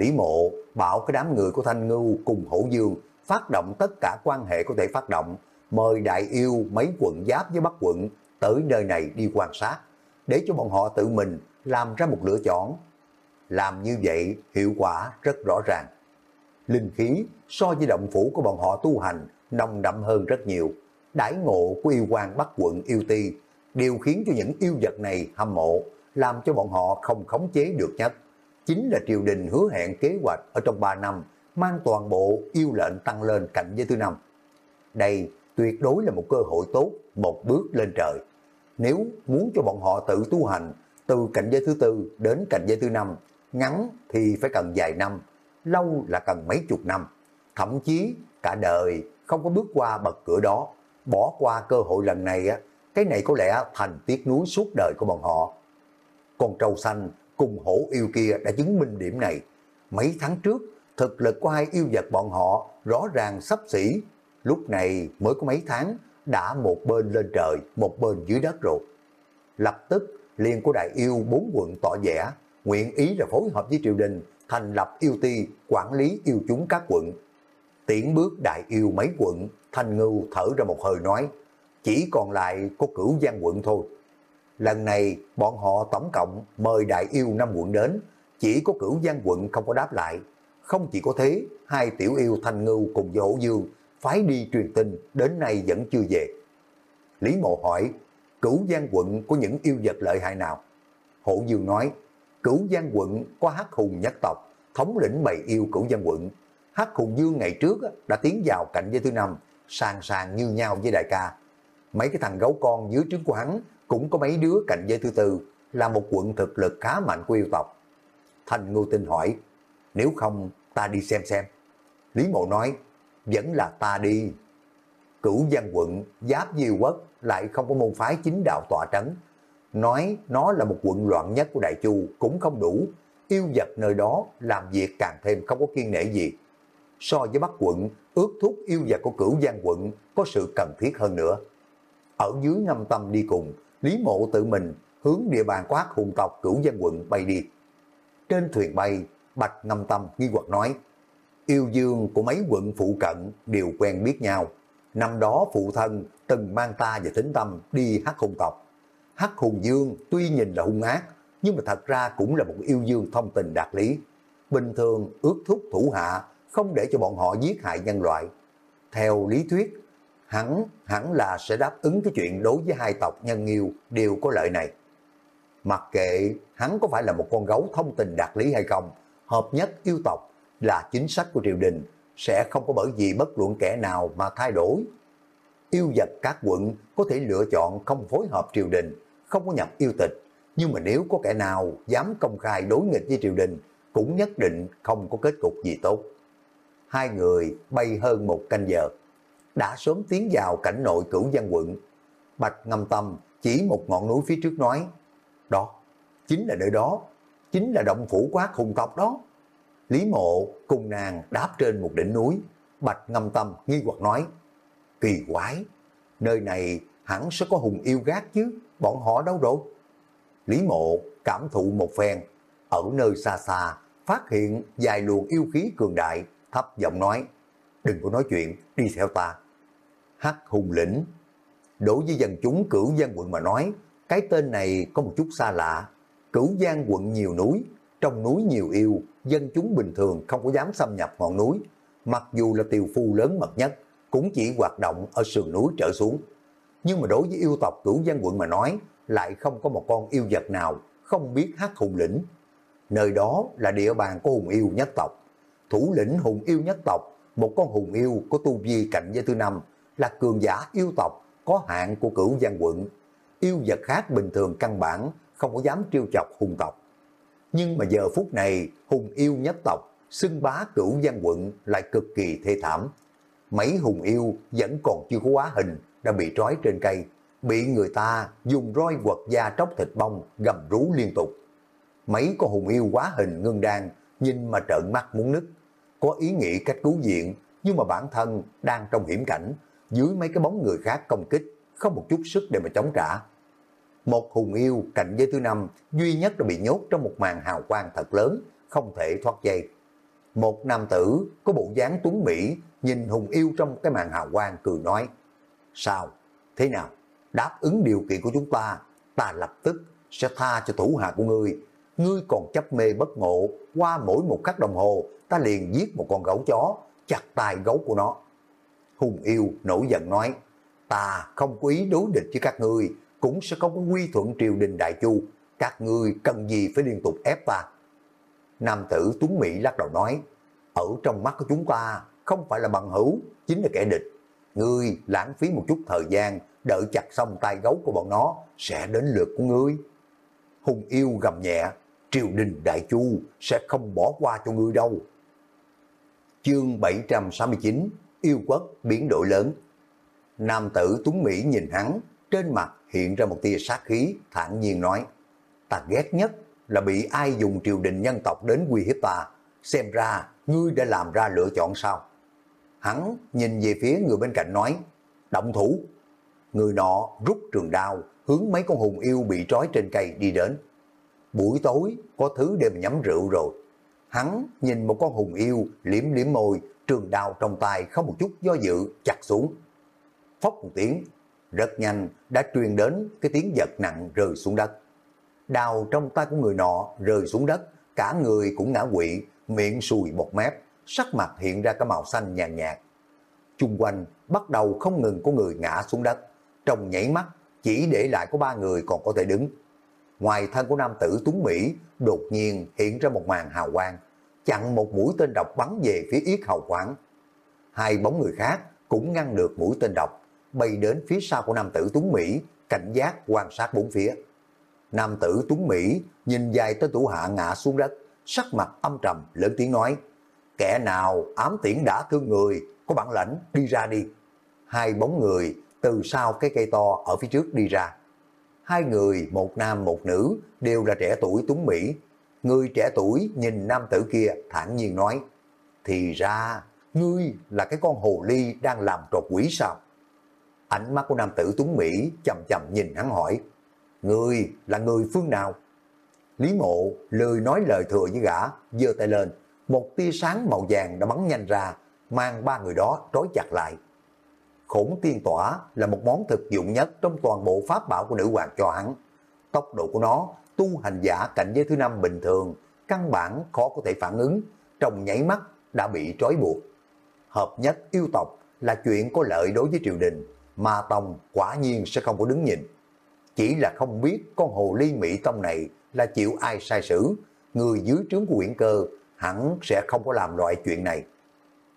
Lý Mộ bảo cái đám người của Thanh Ngưu cùng Hổ Dương phát động tất cả quan hệ có thể phát động, mời đại yêu mấy quận giáp với Bắc quận tới nơi này đi quan sát, để cho bọn họ tự mình làm ra một lựa chọn. Làm như vậy hiệu quả rất rõ ràng. Linh khí so với động phủ của bọn họ tu hành nồng đậm hơn rất nhiều. Đãi ngộ của yêu quan Bắc quận yêu ti đều khiến cho những yêu vật này hâm mộ, làm cho bọn họ không khống chế được nhất. Chính là triều đình hứa hẹn kế hoạch ở trong 3 năm mang toàn bộ yêu lệnh tăng lên cạnh giới thứ năm. Đây tuyệt đối là một cơ hội tốt, một bước lên trời. Nếu muốn cho bọn họ tự tu hành từ cảnh giới thứ tư đến cảnh giới thứ năm, ngắn thì phải cần vài năm, lâu là cần mấy chục năm, thậm chí cả đời không có bước qua bậc cửa đó, bỏ qua cơ hội lần này, á cái này có lẽ thành tiếc nuối suốt đời của bọn họ. Con trâu xanh cùng hổ yêu kia đã chứng minh điểm này. Mấy tháng trước, thực lực của hai yêu vật bọn họ rõ ràng sắp xỉ, lúc này mới có mấy tháng, đã một bên lên trời, một bên dưới đất rồi. Lập tức liền của đại yêu bốn quận tỏ vẻ, nguyện ý là phối hợp với triều đình, thành lập yêu ti, quản lý yêu chúng các quận. Tiễn bước đại yêu mấy quận, Thanh Ngưu thở ra một hơi nói, chỉ còn lại có cửu giang quận thôi. Lần này bọn họ tổng cộng mời đại yêu năm quận đến, chỉ có cửu giang quận không có đáp lại. Không chỉ có thế, hai tiểu yêu Thanh Ngưu cùng với Hổ Dương phái đi truyền tin đến nay vẫn chưa về. Lý Mộ hỏi, cửu giang quận có những yêu vật lợi hại nào? Hổ Dương nói, cửu giang quận có hắc hùng nhất tộc, thống lĩnh bầy yêu cửu giang quận. Hắc hùng dương ngày trước đã tiến vào cạnh với thứ năm, sàng sàng như nhau với đại ca. Mấy cái thằng gấu con dưới trứng của hắn cũng có mấy đứa cạnh giới thứ tư, là một quận thực lực khá mạnh của yêu tộc. Thành Ngô Tinh hỏi, nếu không ta đi xem xem. Lý Mộ nói, vẫn là ta đi. Cửu Giang quận, giáp diêu quốc, lại không có môn phái chính đạo tọa trấn. Nói nó là một quận loạn nhất của Đại Chu cũng không đủ. Yêu vật nơi đó làm việc càng thêm không có kiên nể gì. So với Bắc quận, ước thúc yêu vật của cửu Giang quận có sự cần thiết hơn nữa. Ở dưới ngâm tâm đi cùng, Lý Mộ tự mình hướng địa bàn quát hùng tộc cửu dân quận bay đi. Trên thuyền bay, Bạch ngâm tâm nghi hoặc nói, yêu dương của mấy quận phụ cận đều quen biết nhau. Năm đó phụ thân từng mang ta và tính tâm đi hắc hùng tộc. Hắc hùng dương tuy nhìn là hung ác, nhưng mà thật ra cũng là một yêu dương thông tình đạt lý. Bình thường ước thúc thủ hạ, không để cho bọn họ giết hại nhân loại. Theo lý thuyết, hắn hẳn là sẽ đáp ứng cái chuyện đối với hai tộc nhân yêu đều có lợi này. Mặc kệ hắn có phải là một con gấu thông tình đạt lý hay không, hợp nhất yêu tộc là chính sách của triều đình, sẽ không có bởi vì bất luận kẻ nào mà thay đổi. Yêu vật các quận có thể lựa chọn không phối hợp triều đình, không có nhập yêu tịch, nhưng mà nếu có kẻ nào dám công khai đối nghịch với triều đình, cũng nhất định không có kết cục gì tốt. Hai người bay hơn một canh giờ, đã sớm tiến vào cảnh nội cửu văn quận. Bạch ngâm tâm chỉ một ngọn núi phía trước nói, đó, chính là nơi đó, chính là động phủ quát hùng tộc đó. Lý mộ cùng nàng đáp trên một đỉnh núi, bạch ngâm tâm nghi hoặc nói, kỳ quái, nơi này hẳn sẽ có hùng yêu gác chứ, bọn họ đâu rồi? Lý mộ cảm thụ một phen, ở nơi xa xa, phát hiện vài luồng yêu khí cường đại, thấp giọng nói, đừng có nói chuyện, đi theo ta. Hắc hùng lĩnh, đối với dân chúng cửu giang quận mà nói, cái tên này có một chút xa lạ. Cửu giang quận nhiều núi, trong núi nhiều yêu, dân chúng bình thường không có dám xâm nhập ngọn núi. Mặc dù là tiều phu lớn mật nhất, cũng chỉ hoạt động ở sườn núi trở xuống. Nhưng mà đối với yêu tộc cửu giang quận mà nói, lại không có một con yêu vật nào không biết hát hùng lĩnh. Nơi đó là địa bàn của hùng yêu nhất tộc. Thủ lĩnh hùng yêu nhất tộc, một con hùng yêu có tu vi cạnh với thứ năm, là cường giả yêu tộc có hạn của cửu giang quận. Yêu vật khác bình thường căn bản không có dám trêu chọc hùng tộc. Nhưng mà giờ phút này, hùng yêu nhất tộc, xưng bá cửu giang quận lại cực kỳ thê thảm. Mấy hùng yêu vẫn còn chưa có quá hình, đã bị trói trên cây, bị người ta dùng roi quật da tróc thịt bông, gầm rú liên tục. Mấy con hùng yêu quá hình ngưng đan, nhìn mà trợn mắt muốn nứt. Có ý nghĩ cách cứu viện, nhưng mà bản thân đang trong hiểm cảnh, dưới mấy cái bóng người khác công kích, không một chút sức để mà chống trả. Một hùng yêu cạnh giới thứ năm duy nhất đã bị nhốt trong một màn hào quang thật lớn, không thể thoát dây. Một nam tử có bộ dáng tuấn Mỹ nhìn hùng yêu trong cái màn hào quang cười nói Sao? Thế nào? Đáp ứng điều kiện của chúng ta, ta lập tức sẽ tha cho thủ hạ của ngươi. Ngươi còn chấp mê bất ngộ, qua mỗi một khắc đồng hồ, ta liền giết một con gấu chó, chặt tai gấu của nó. Hùng yêu nổi giận nói, ta không có ý đối địch với các ngươi, cũng sẽ không có quy thuận triều đình Đại Chu, các ngươi cần gì phải liên tục ép ta. Nam tử Tuấn Mỹ lắc đầu nói, ở trong mắt của chúng ta không phải là bằng hữu, chính là kẻ địch. Ngươi lãng phí một chút thời gian, đợi chặt xong tay gấu của bọn nó, sẽ đến lượt của ngươi. Hùng yêu gầm nhẹ, triều đình Đại Chu sẽ không bỏ qua cho ngươi đâu. Chương 769 Yêu quốc biến đổi lớn Nam tử Tuấn Mỹ nhìn hắn, trên mặt hiện ra một tia sát khí, thản nhiên nói, ta ghét nhất là bị ai dùng triều đình nhân tộc đến uy hiếp ta, xem ra ngươi đã làm ra lựa chọn sao. Hắn nhìn về phía người bên cạnh nói, động thủ. người nọ rút trường đao, hướng mấy con hùng yêu bị trói trên cây đi đến. Buổi tối có thứ để mà nhắm rượu rồi. Hắn nhìn một con hùng yêu liếm liếm môi, trường đào trong tay không một chút do dự chặt xuống. Phốc một tiếng, rất nhanh đã truyền đến cái tiếng giật nặng rơi xuống đất. Đào trong tay của người nọ rơi xuống đất, cả người cũng ngã quỵ, miệng sùi bọt mép, sắc mặt hiện ra cái màu xanh nhàn nhạt. Chung quanh bắt đầu không ngừng có người ngã xuống đất, trong nhảy mắt chỉ để lại có ba người còn có thể đứng. Ngoài thân của nam tử Tuấn Mỹ, đột nhiên hiện ra một màn hào quang, chặn một mũi tên độc bắn về phía yết hầu quán. Hai bóng người khác cũng ngăn được mũi tên độc, bay đến phía sau của nam tử Tuấn Mỹ, cảnh giác quan sát bốn phía. Nam tử Tuấn Mỹ nhìn dài tới tủ hạ ngã xuống đất, sắc mặt âm trầm lớn tiếng nói, kẻ nào ám tiễn đã thương người, có bản lãnh đi ra đi. Hai bóng người từ sau cái cây to ở phía trước đi ra. Hai người, một nam một nữ, đều là trẻ tuổi Tuấn Mỹ. Người trẻ tuổi nhìn nam tử kia thản nhiên nói, thì ra, ngươi là cái con hồ ly đang làm trột quỷ sao? Ánh mắt của nam tử Tuấn Mỹ chầm chầm nhìn hắn hỏi, Ngươi là người phương nào? Lý mộ lười nói lời thừa với gã, giơ tay lên, một tia sáng màu vàng đã bắn nhanh ra, mang ba người đó trói chặt lại. Khổng tiên tỏa là một món thực dụng nhất trong toàn bộ pháp bảo của nữ hoàng cho hắn. Tốc độ của nó, tu hành giả cảnh giới thứ năm bình thường, căn bản khó có thể phản ứng, trong nháy mắt đã bị trói buộc. Hợp nhất yêu tộc là chuyện có lợi đối với triều đình, mà Tông quả nhiên sẽ không có đứng nhìn. Chỉ là không biết con hồ ly Mỹ Tông này là chịu ai sai sử, người dưới trướng của quyển cơ hẳn sẽ không có làm loại chuyện này.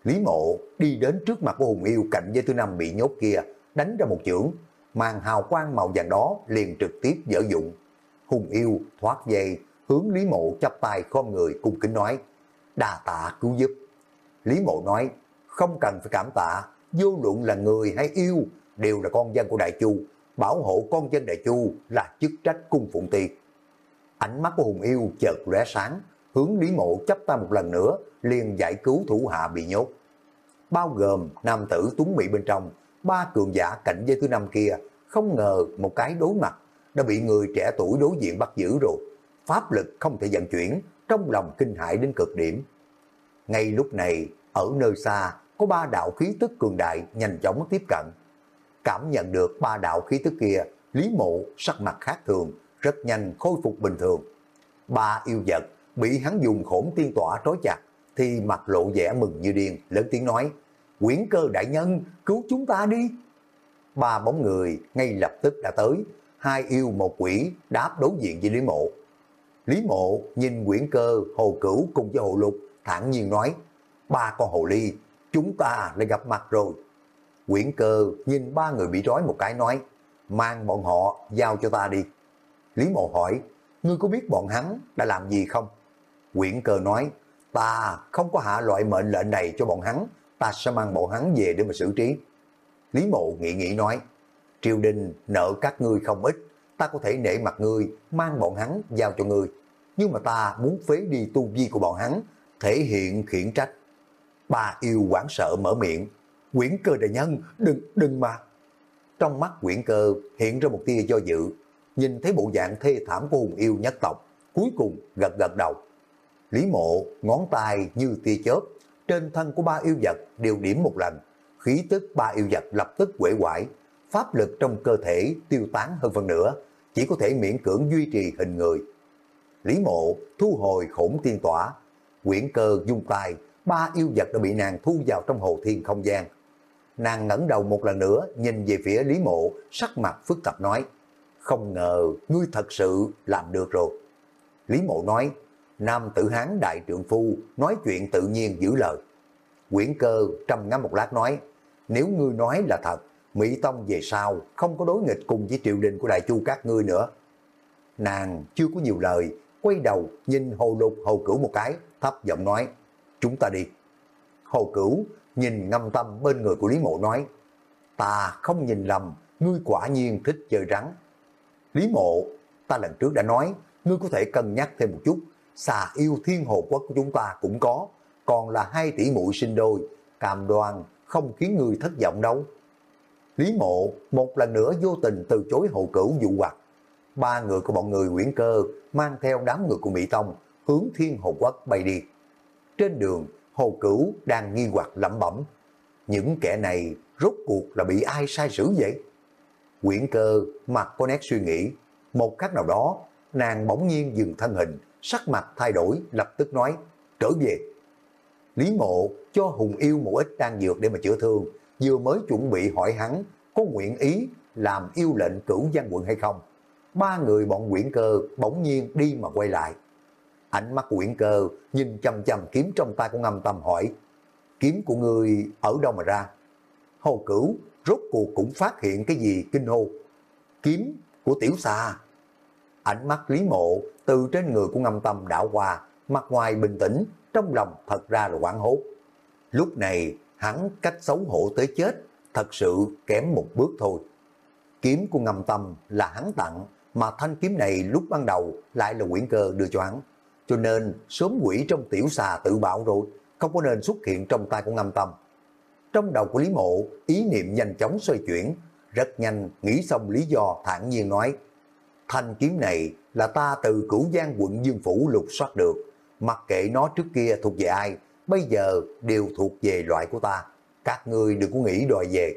Lý mộ đi đến trước mặt của Hùng Yêu cạnh với thứ năm bị nhốt kia, đánh ra một chưởng, màn hào quang màu vàng đó liền trực tiếp dở dụng. Hùng Yêu thoát dây, hướng Lý mộ chắp tay khom người cung kính nói, đa tạ cứu giúp. Lý mộ nói, không cần phải cảm tạ, vô luận là người hay yêu, đều là con dân của Đại Chu, bảo hộ con dân Đại Chu là chức trách cung phụng ti. Ánh mắt của Hùng Yêu chợt lóe sáng, hướng Lý Mộ chấp tay một lần nữa, liền giải cứu thủ hạ bị nhốt. Bao gồm nam tử Tuấn Mỹ bên trong, ba cường giả cảnh giới thứ năm kia, không ngờ một cái đối mặt đã bị người trẻ tuổi đối diện bắt giữ rồi. Pháp lực không thể vận chuyển, trong lòng kinh hại đến cực điểm. Ngay lúc này, ở nơi xa, có ba đạo khí tức cường đại nhanh chóng tiếp cận. Cảm nhận được ba đạo khí tức kia, Lý Mộ sắc mặt khác thường, rất nhanh khôi phục bình thường. Ba yêu vật bị hắn dùng khổn tiên tỏa trói chặt, thì mặt lộ vẻ mừng như điên, lớn tiếng nói, quyển cơ đại nhân, cứu chúng ta đi. Ba bóng người ngay lập tức đã tới, hai yêu một quỷ đáp đối diện với Lý Mộ. Lý Mộ nhìn quyển cơ, hồ cửu cùng với hồ lục, thản nhiên nói, ba con hồ ly, chúng ta lại gặp mặt rồi. Quyển cơ nhìn ba người bị trói một cái nói, mang bọn họ giao cho ta đi. Lý Mộ hỏi, ngươi có biết bọn hắn đã làm gì không? Quyển cơ nói, ta không có hạ loại mệnh lệnh này cho bọn hắn, ta sẽ mang bọn hắn về để mà xử trí. Lý Mộ nghĩ nghĩ nói, triều đình nợ các ngươi không ít, ta có thể nể mặt ngươi, mang bọn hắn giao cho ngươi. Nhưng mà ta muốn phế đi tu vi của bọn hắn, thể hiện khiển trách. Ba yêu quảng sợ mở miệng, quyển cơ đại nhân, đừng, đừng mà. Trong mắt quyển cơ hiện ra một tia do dự, nhìn thấy bộ dạng thê thảm của hùng yêu nhất tộc, cuối cùng gật gật đầu. Lý mộ, ngón tay như tia chớp, trên thân của ba yêu vật đều điểm một lần, khí tức ba yêu vật lập tức quể quải, pháp lực trong cơ thể tiêu tán hơn phần nữa, chỉ có thể miễn cưỡng duy trì hình người. Lý mộ thu hồi khổng tiên tỏa, quyển cơ dung tay, ba yêu vật đã bị nàng thu vào trong hồ thiên không gian. Nàng ngẩng đầu một lần nữa nhìn về phía Lý mộ, sắc mặt phức tạp nói, không ngờ ngươi thật sự làm được rồi. Lý mộ nói, nam tử hán đại trượng phu, nói chuyện tự nhiên giữ lời. Quyển cơ trầm ngâm một lát nói, nếu ngươi nói là thật, Mỹ Tông về sau không có đối nghịch cùng với triều đình của đại chu các ngươi nữa. Nàng chưa có nhiều lời, quay đầu nhìn hồ lục hồ cửu một cái, thấp giọng nói, chúng ta đi. Hồ cửu nhìn ngâm tâm bên người của Lý Mộ nói, ta không nhìn lầm, ngươi quả nhiên thích chơi rắn. Lý Mộ, ta lần trước đã nói, ngươi có thể cân nhắc thêm một chút, xà yêu thiên hồ quốc của chúng ta cũng có, còn là hai tỷ muội sinh đôi, cam đoan không khiến người thất vọng đâu. Lý Mộ một lần nữa vô tình từ chối hồ cửu dụ hoặc. Ba người của bọn người Nguyễn Cơ mang theo đám người của Mỹ Tông hướng Thiên Hồ Quốc bay đi. Trên đường, Hồ Cửu đang nghi hoặc lẩm bẩm. Những kẻ này rốt cuộc là bị ai sai sử vậy? Quyển cơ mặt có nét suy nghĩ. Một khắc nào đó, nàng bỗng nhiên dừng thân hình, sắc mặt thay đổi, lập tức nói, trở về. Lý mộ cho Hùng yêu một ít đan dược để mà chữa thương, vừa mới chuẩn bị hỏi hắn có nguyện ý làm yêu lệnh cửu văn quận hay không. Ba người bọn quyển cơ bỗng nhiên đi mà quay lại. Ánh mắt quyển cơ nhìn chầm chầm kiếm trong tay của ngâm tâm hỏi, kiếm của người ở đâu mà ra? Hồ Cửu rốt cuộc cũng phát hiện cái gì kinh hô. Kiếm của tiểu xà. Ánh mắt Lý Mộ từ trên người của ngâm tâm đảo qua, mặt ngoài bình tĩnh, trong lòng thật ra là quảng hốt. Lúc này hắn cách xấu hổ tới chết, thật sự kém một bước thôi. Kiếm của ngâm tâm là hắn tặng, mà thanh kiếm này lúc ban đầu lại là quyển cơ đưa cho hắn. Cho nên sớm quỷ trong tiểu xà tự bảo rồi, không có nên xuất hiện trong tay của ngâm tâm. Trong đầu của Lý Mộ, ý niệm nhanh chóng xoay chuyển, rất nhanh nghĩ xong lý do thản nhiên nói, thanh kiếm này là ta từ cửu giang quận Dương Phủ lục soát được, mặc kệ nó trước kia thuộc về ai, bây giờ đều thuộc về loại của ta, các ngươi đừng có nghĩ đòi về.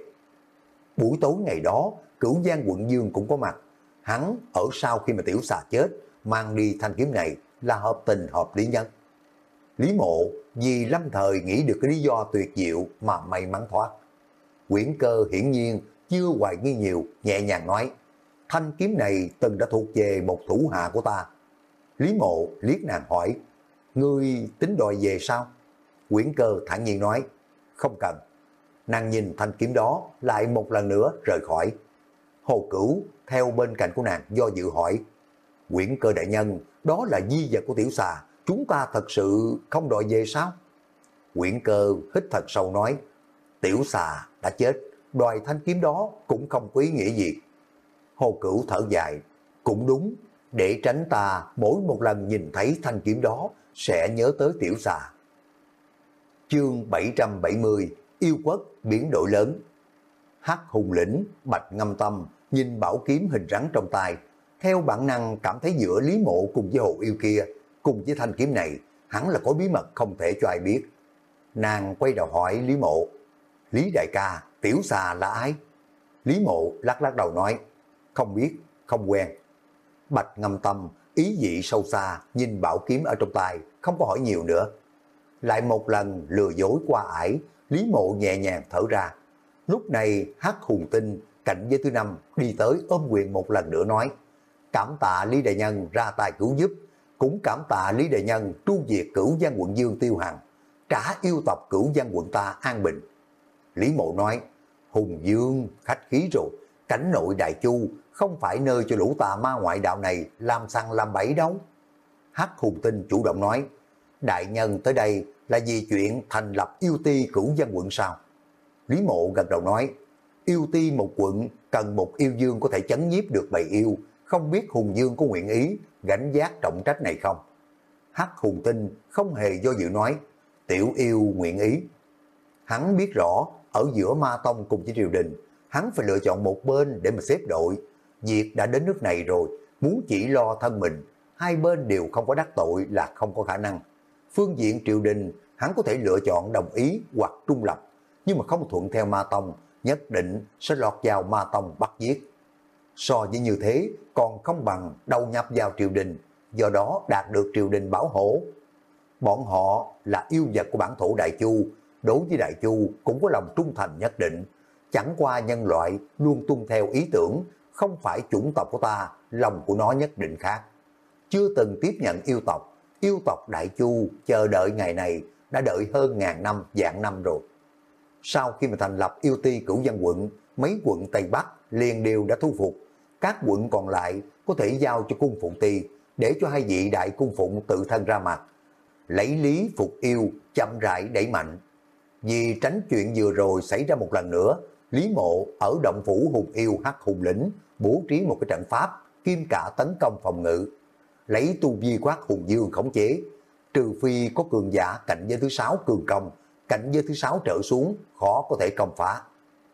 Buổi tối ngày đó, cửu giang quận Dương cũng có mặt, hắn ở sau khi mà tiểu xà chết, mang đi thanh kiếm này là hợp tình hợp lý nhất. Lý mộ vì lâm thời nghĩ được cái lý do tuyệt diệu mà may mắn thoát. Quyển cơ hiển nhiên chưa hoài nghi nhiều, nhẹ nhàng nói, thanh kiếm này từng đã thuộc về một thủ hạ của ta. Lý mộ liếc nàng hỏi, ngươi tính đòi về sao? Quyển cơ thản nhiên nói, không cần. Nàng nhìn thanh kiếm đó lại một lần nữa rời khỏi. Hồ Cửu theo bên cạnh của nàng do dự hỏi, Quyển cơ đại nhân, đó là di vật của tiểu xà, chúng ta thật sự không đòi về sao? Quyển cơ hít thật sâu nói, tiểu xà đã chết, đòi thanh kiếm đó cũng không có ý nghĩa gì. Hồ Cửu thở dài, cũng đúng, để tránh ta mỗi một lần nhìn thấy thanh kiếm đó sẽ nhớ tới tiểu xà. Chương 770 Yêu quất biến đổi lớn Hắc hùng lĩnh, bạch ngâm tâm, nhìn bảo kiếm hình rắn trong tay, theo bản năng cảm thấy giữa Lý Mộ cùng với hồ yêu kia, cùng với thanh kiếm này, hắn là có bí mật không thể cho ai biết. Nàng quay đầu hỏi Lý Mộ, Lý đại ca, tiểu xà là ai? Lý Mộ lắc lắc đầu nói, không biết, không quen. Bạch ngâm tâm, ý dị sâu xa, nhìn bảo kiếm ở trong tay, không có hỏi nhiều nữa. Lại một lần lừa dối qua ải, Lý Mộ nhẹ nhàng thở ra. Lúc này hát hùng tinh, cạnh với thứ năm, đi tới ôm quyền một lần nữa nói, cảm tạ Lý Đại Nhân ra tài cứu giúp, cũng cảm tạ Lý Đại Nhân tru diệt cửu giang quận Dương Tiêu Hằng, trả yêu tộc cửu giang quận ta an bình. Lý Mộ nói, Hùng Dương khách khí rồi, cảnh nội Đại Chu không phải nơi cho lũ tà ma ngoại đạo này làm săn làm bẫy đâu. Hắc Hùng Tinh chủ động nói, Đại Nhân tới đây là vì chuyện thành lập yêu ti cửu dân quận sao? Lý Mộ gật đầu nói, yêu ti một quận cần một yêu dương có thể chấn nhiếp được bầy yêu, không biết Hùng Dương có nguyện ý gánh giác trọng trách này không? Hắc Hùng Tinh không hề do dự nói, tiểu yêu nguyện ý. Hắn biết rõ, ở giữa Ma Tông cùng với triều đình, hắn phải lựa chọn một bên để mà xếp đội. Việc đã đến nước này rồi, muốn chỉ lo thân mình, hai bên đều không có đắc tội là không có khả năng. Phương diện triều đình, hắn có thể lựa chọn đồng ý hoặc trung lập, nhưng mà không thuận theo Ma Tông, nhất định sẽ lọt vào Ma Tông bắt giết. So với như thế, còn không bằng đầu nhập vào triều đình, do đó đạt được triều đình bảo hộ. Bọn họ là yêu vật của bản thổ Đại Chu, đối với Đại Chu cũng có lòng trung thành nhất định. Chẳng qua nhân loại luôn tuân theo ý tưởng, không phải chủng tộc của ta, lòng của nó nhất định khác. Chưa từng tiếp nhận yêu tộc, yêu tộc Đại Chu chờ đợi ngày này đã đợi hơn ngàn năm, dạng năm rồi. Sau khi mà thành lập yêu ti cửu dân quận, mấy quận Tây Bắc liền đều đã thu phục. Các quận còn lại có thể giao cho cung phụng ti, để cho hai vị đại cung phụng tự thân ra mặt. Lấy lý phục yêu, chậm rãi đẩy mạnh. Vì tránh chuyện vừa rồi xảy ra một lần nữa, Lý Mộ ở động phủ hùng yêu hắc hùng lĩnh bố trí một cái trận pháp kim cả tấn công phòng ngự. Lấy tu vi quát hùng dương khống chế, trừ phi có cường giả cạnh giới thứ sáu cường công, cạnh giới thứ sáu trở xuống khó có thể công phá.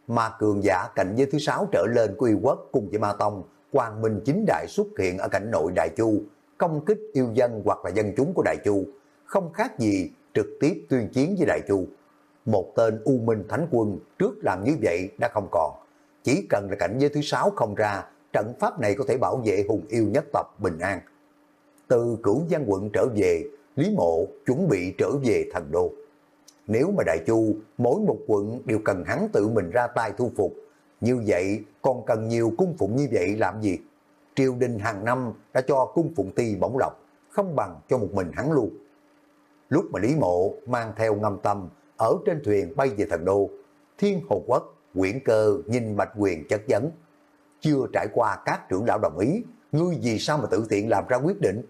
mà cường giả cảnh giới thứ sáu trở lên của yêu quốc cùng với ma tông, quang minh chính đại xuất hiện ở cảnh nội Đại Chu, công kích yêu dân hoặc là dân chúng của Đại Chu, không khác gì trực tiếp tuyên chiến với Đại Chu. Một tên U Minh Thánh Quân trước làm như vậy đã không còn. Chỉ cần là cảnh giới thứ sáu không ra, trận pháp này có thể bảo vệ hùng yêu nhất tộc bình an. Từ cửu giang quận trở về, Lý Mộ chuẩn bị trở về thần đô. Nếu mà Đại Chu, mỗi một quận đều cần hắn tự mình ra tay thu phục, như vậy còn cần nhiều cung phụng như vậy làm gì? Triều đình hàng năm đã cho cung phụng ti bổng lộc, không bằng cho một mình hắn luôn. Lúc mà Lý Mộ mang theo ngâm tâm ở trên thuyền bay về thần đô, Thiên Hồ Quốc, quyển cơ nhìn Bạch Quyền chất vấn. Chưa trải qua các trưởng lão đồng ý, ngươi vì sao mà tự tiện làm ra quyết định?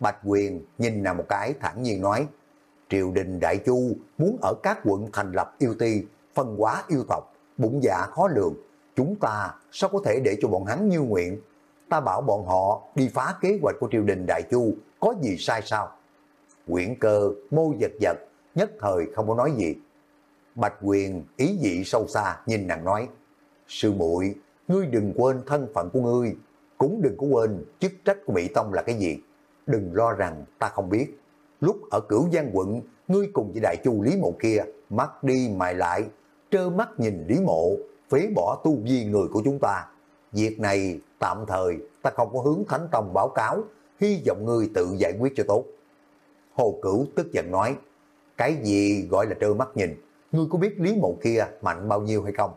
Bạch Quyền nhìn nào một cái thẳng nhiên nói, triều đình Đại Chu muốn ở các quận thành lập yêu ti, phân hóa yêu tộc, bụng dạ khó lường. Chúng ta sao có thể để cho bọn hắn như nguyện? Ta bảo bọn họ đi phá kế hoạch của triều đình Đại Chu, có gì sai sao? Quyển cơ, môi giật giật, nhất thời không có nói gì. Bạch Quyền ý dị sâu xa nhìn nàng nói, Sư muội ngươi đừng quên thân phận của ngươi, cũng đừng có quên chức trách của Mỹ Tông là cái gì. Đừng lo rằng ta không biết. Lúc ở cửu giang quận, ngươi cùng với đại chu Lý Mộ kia, mắt đi mày lại, trơ mắt nhìn Lý Mộ, phế bỏ tu vi người của chúng ta. Việc này tạm thời ta không có hướng Thánh Tông báo cáo, hy vọng ngươi tự giải quyết cho tốt. Hồ Cửu tức giận nói, cái gì gọi là trơ mắt nhìn, ngươi có biết Lý Mộ kia mạnh bao nhiêu hay không?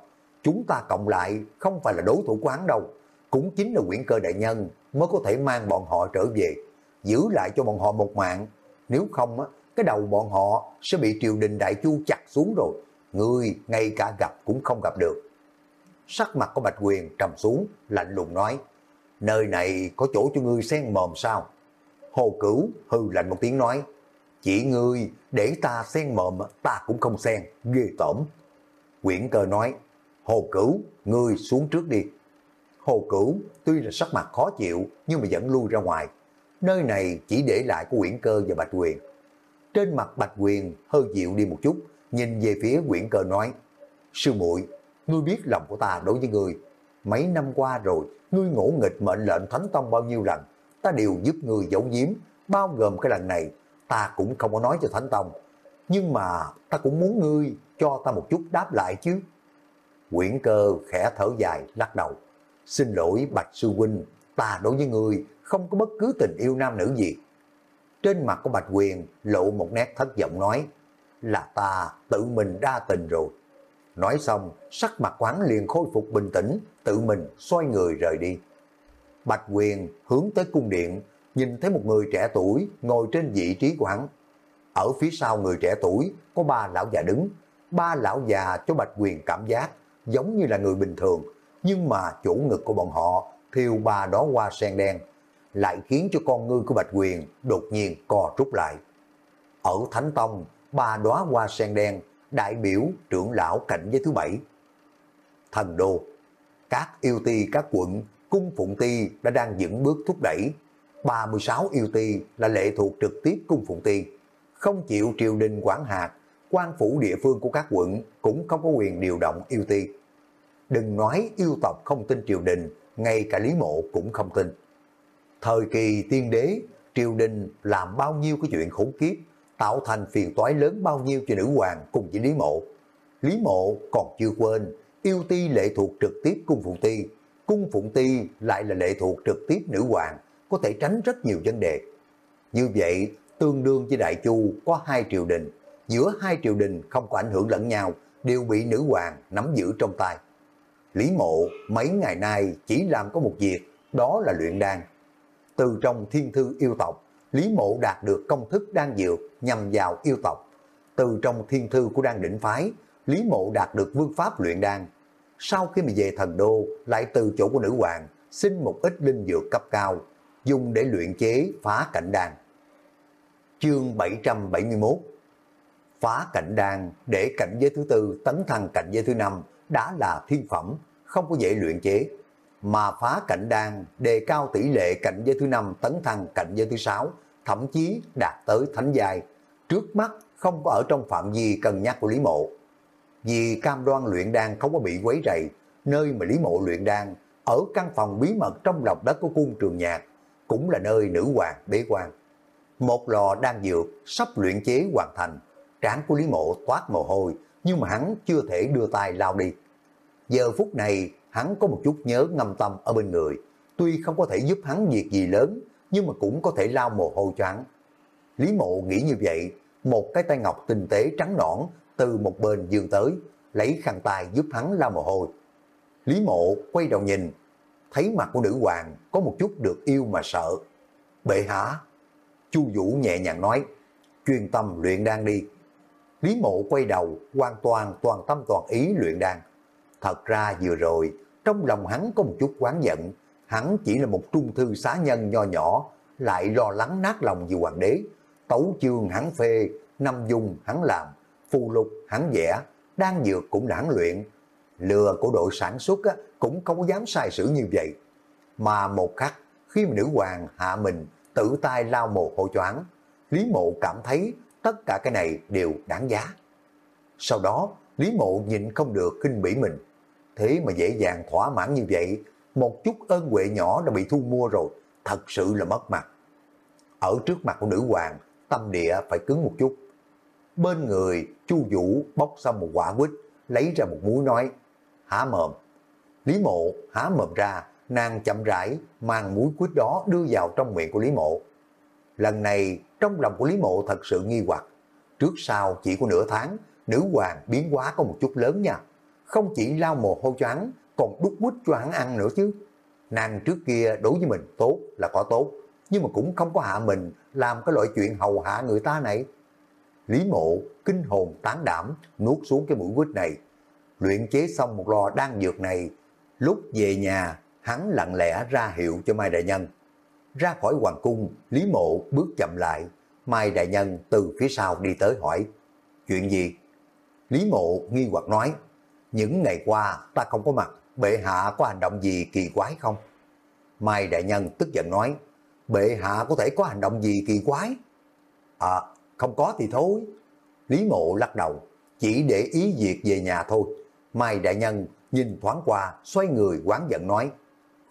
Chúng ta cộng lại không phải là đối thủ của hắn đâu, cũng chính là quyển cơ đại nhân mới có thể mang bọn họ trở về, giữ lại cho bọn họ một mạng. Nếu không, á, cái đầu bọn họ sẽ bị triều đình đại chu chặt xuống rồi. Ngươi ngay cả gặp cũng không gặp được. Sắc mặt của Bạch Quyền trầm xuống, lạnh lùng nói, nơi này có chỗ cho ngươi xen mồm sao? Hồ Cửu hư lạnh một tiếng nói, chỉ ngươi để ta xen mồm ta cũng không xen, ghê tởm. Quyển cơ nói, Hồ Cửu, ngươi xuống trước đi. Hồ Cửu tuy là sắc mặt khó chịu nhưng mà vẫn lui ra ngoài. Nơi này chỉ để lại của Quyển Cơ và Bạch Quyền. Trên mặt Bạch Quyền hơi dịu đi một chút, nhìn về phía Quyển Cơ nói, Sư muội ngươi biết lòng của ta đối với ngươi. Mấy năm qua rồi, ngươi ngỗ nghịch mệnh lệnh Thánh Tông bao nhiêu lần, ta đều giúp ngươi giấu giếm, bao gồm cái lần này, ta cũng không có nói cho Thánh Tông. Nhưng mà ta cũng muốn ngươi cho ta một chút đáp lại chứ. Quyển cơ khẽ thở dài, lắc đầu. Xin lỗi Bạch Sư Huynh, ta đối với người không có bất cứ tình yêu nam nữ gì. Trên mặt của Bạch Quyền lộ một nét thất vọng nói, là ta tự mình đa tình rồi. Nói xong, sắc mặt quán liền khôi phục bình tĩnh, tự mình xoay người rời đi. Bạch Quyền hướng tới cung điện, nhìn thấy một người trẻ tuổi ngồi trên vị trí của hắn. Ở phía sau người trẻ tuổi có ba lão già đứng, ba lão già cho Bạch Quyền cảm giác giống như là người bình thường, nhưng mà chỗ ngực của bọn họ thiêu ba đó qua sen đen, lại khiến cho con ngư của Bạch Quyền đột nhiên co rút lại. Ở Thánh Tông, ba đóa hoa sen đen đại biểu trưởng lão cảnh giới thứ bảy. Thần đô, các yêu ti các quận, cung phụng ti đã đang dẫn bước thúc đẩy. 36 yêu ti là lệ thuộc trực tiếp cung phụng ti, không chịu triều đình quản hạt, quan phủ địa phương của các quận cũng không có quyền điều động yêu ti. Đừng nói yêu tộc không tin triều đình, ngay cả Lý Mộ cũng không tin. Thời kỳ tiên đế, triều đình làm bao nhiêu cái chuyện khủng khiếp, tạo thành phiền toái lớn bao nhiêu cho nữ hoàng cùng với Lý Mộ. Lý Mộ còn chưa quên, yêu ti lệ thuộc trực tiếp cung phụng ti, cung phụng ti lại là lệ thuộc trực tiếp nữ hoàng, có thể tránh rất nhiều vấn đề. Như vậy, tương đương với Đại Chu có hai triều đình, giữa hai triều đình không có ảnh hưởng lẫn nhau, đều bị nữ hoàng nắm giữ trong tay. Lý Mộ mấy ngày nay chỉ làm có một việc, đó là luyện đan. Từ trong thiên thư yêu tộc, Lý Mộ đạt được công thức đan dược nhằm vào yêu tộc. Từ trong thiên thư của đan đỉnh phái, Lý Mộ đạt được vương pháp luyện đan. Sau khi mà về thần đô, lại từ chỗ của nữ hoàng, xin một ít linh dược cấp cao, dùng để luyện chế phá cảnh đan. Chương 771 Phá cảnh đan để cảnh giới thứ tư tấn thăng cảnh giới thứ năm đã là thiên phẩm, không có dễ luyện chế. Mà phá cảnh đan đề cao tỷ lệ cảnh giới thứ năm tấn thăng cảnh giới thứ sáu, thậm chí đạt tới thánh giai. Trước mắt không có ở trong phạm vi cần nhắc của Lý Mộ. Vì cam đoan luyện đan không có bị quấy rầy, nơi mà Lý Mộ luyện đan, ở căn phòng bí mật trong lòng đất của cung trường nhạc, cũng là nơi nữ hoàng bế quan. Một lò đan dược sắp luyện chế hoàn thành, trán của Lý Mộ toát mồ hôi, nhưng mà hắn chưa thể đưa tay lao đi. Giờ phút này, hắn có một chút nhớ ngâm tâm ở bên người, tuy không có thể giúp hắn việc gì lớn, nhưng mà cũng có thể lao mồ hôi cho hắn. Lý Mộ nghĩ như vậy, một cái tay ngọc tinh tế trắng nõn từ một bên dương tới, lấy khăn tay giúp hắn lao mồ hôi. Lý Mộ quay đầu nhìn, thấy mặt của nữ hoàng có một chút được yêu mà sợ. Bệ hạ, Chu Vũ nhẹ nhàng nói, chuyên tâm luyện đan đi. Lý Mộ quay đầu, hoàn toàn toàn tâm toàn ý luyện đan. Thật ra vừa rồi, trong lòng hắn có một chút quán giận, hắn chỉ là một trung thư xá nhân nho nhỏ, lại lo lắng nát lòng vì hoàng đế. Tấu chương hắn phê, năm dung hắn làm, phù lục hắn vẽ, đan dược cũng đã hắn luyện. Lừa của đội sản xuất á, cũng không dám sai sử như vậy. Mà một khắc, khi mà nữ hoàng hạ mình tự tay lao mồ hôi choáng, Lý Mộ cảm thấy tất cả cái này đều đáng giá. Sau đó, Lý Mộ nhìn không được kinh bỉ mình. Thế mà dễ dàng thỏa mãn như vậy, một chút ơn huệ nhỏ đã bị thu mua rồi, thật sự là mất mặt. Ở trước mặt của nữ hoàng, tâm địa phải cứng một chút. Bên người, Chu Vũ bóc xong một quả quýt, lấy ra một muối nói, há mồm. Lý Mộ há mồm ra, nàng chậm rãi mang muối quýt đó đưa vào trong miệng của Lý Mộ. Lần này, trong lòng của Lý Mộ thật sự nghi hoặc. Trước sau chỉ có nửa tháng, nữ hoàng biến hóa có một chút lớn nha. Không chỉ lao mồ hôi cho hắn, còn đút quýt cho hắn ăn nữa chứ. Nàng trước kia đối với mình tốt là có tốt, nhưng mà cũng không có hạ mình làm cái loại chuyện hầu hạ người ta này. Lý mộ, kinh hồn tán đảm, nuốt xuống cái mũi quýt này. Luyện chế xong một lò đan dược này, lúc về nhà, hắn lặng lẽ ra hiệu cho Mai Đại Nhân. Ra khỏi hoàng cung, Lý mộ bước chậm lại, Mai Đại Nhân từ phía sau đi tới hỏi, chuyện gì? Lý mộ nghi hoặc nói, những ngày qua ta không có mặt, bệ hạ có hành động gì kỳ quái không? Mai Đại Nhân tức giận nói, bệ hạ có thể có hành động gì kỳ quái? À, không có thì thôi. Lý mộ lắc đầu, chỉ để ý việc về nhà thôi. Mai Đại Nhân nhìn thoáng qua, xoay người quán giận nói,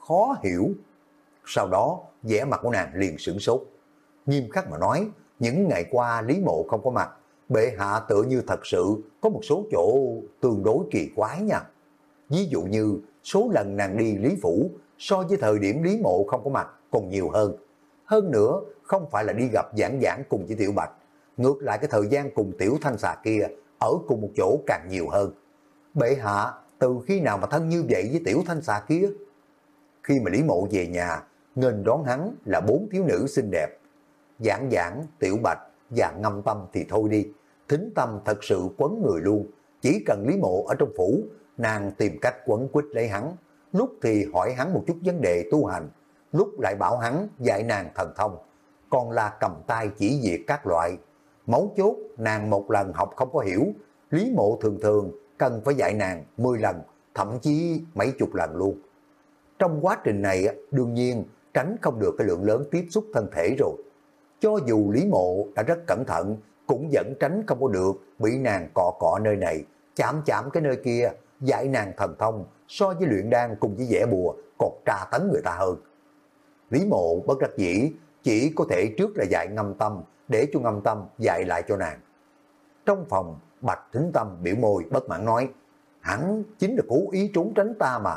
khó hiểu. Sau đó, vẻ mặt của nàng liền sửng sốt. Nghiêm khắc mà nói, những ngày qua Lý Mộ không có mặt, bệ hạ tự như thật sự có một số chỗ tương đối kỳ quái nha. Ví dụ như số lần nàng đi Lý Phủ so với thời điểm Lý Mộ không có mặt còn nhiều hơn. Hơn nữa, không phải là đi gặp giảng giảng cùng với Tiểu Bạch, ngược lại cái thời gian cùng Tiểu Thanh xà kia ở cùng một chỗ càng nhiều hơn. Bệ hạ, từ khi nào mà thân như vậy với Tiểu Thanh xà kia? Khi mà Lý Mộ về nhà, nghênh đón hắn là bốn thiếu nữ xinh đẹp. Giảng giảng, Tiểu Bạch và ngâm tâm thì thôi đi. Thính tâm thật sự quấn người luôn. Chỉ cần Lý Mộ ở trong phủ, nàng tìm cách quấn quýt lấy hắn. Lúc thì hỏi hắn một chút vấn đề tu hành, lúc lại bảo hắn dạy nàng thần thông. Còn là cầm tay chỉ việc các loại. Mấu chốt, nàng một lần học không có hiểu. Lý Mộ thường thường cần phải dạy nàng 10 lần, thậm chí mấy chục lần luôn. Trong quá trình này, đương nhiên, tránh không được cái lượng lớn tiếp xúc thân thể rồi. Cho dù Lý Mộ đã rất cẩn thận, cũng vẫn tránh không có được bị nàng cọ cọ nơi này, chạm chạm cái nơi kia, dạy nàng thần thông so với luyện đan cùng với vẽ bùa còn tra tấn người ta hơn. Lý Mộ bất đắc dĩ chỉ có thể trước là dạy ngâm tâm để cho ngâm tâm dạy lại cho nàng. Trong phòng, Bạch Thính Tâm biểu môi bất mãn nói, hắn chính là cố ý trốn tránh ta mà.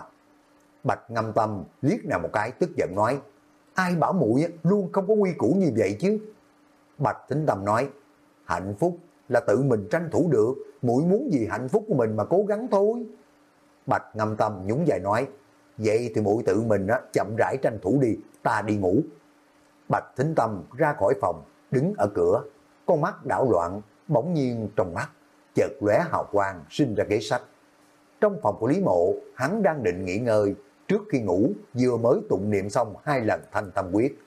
Bạch ngâm tâm liếc nào một cái tức giận nói, ai bảo muội luôn không có quy củ như vậy chứ. Bạch Thính Tâm nói, hạnh phúc là tự mình tranh thủ được, muội muốn gì hạnh phúc của mình mà cố gắng thôi. Bạch ngâm tâm nhún dài nói, vậy thì muội tự mình á, chậm rãi tranh thủ đi, ta đi ngủ. Bạch Thính Tâm ra khỏi phòng, đứng ở cửa, con mắt đảo loạn, bỗng nhiên trong mắt, chợt lóe hào quang sinh ra ghế sách. Trong phòng của Lý Mộ, hắn đang định nghỉ ngơi, trước khi ngủ vừa mới tụng niệm xong hai lần thanh tâm quyết.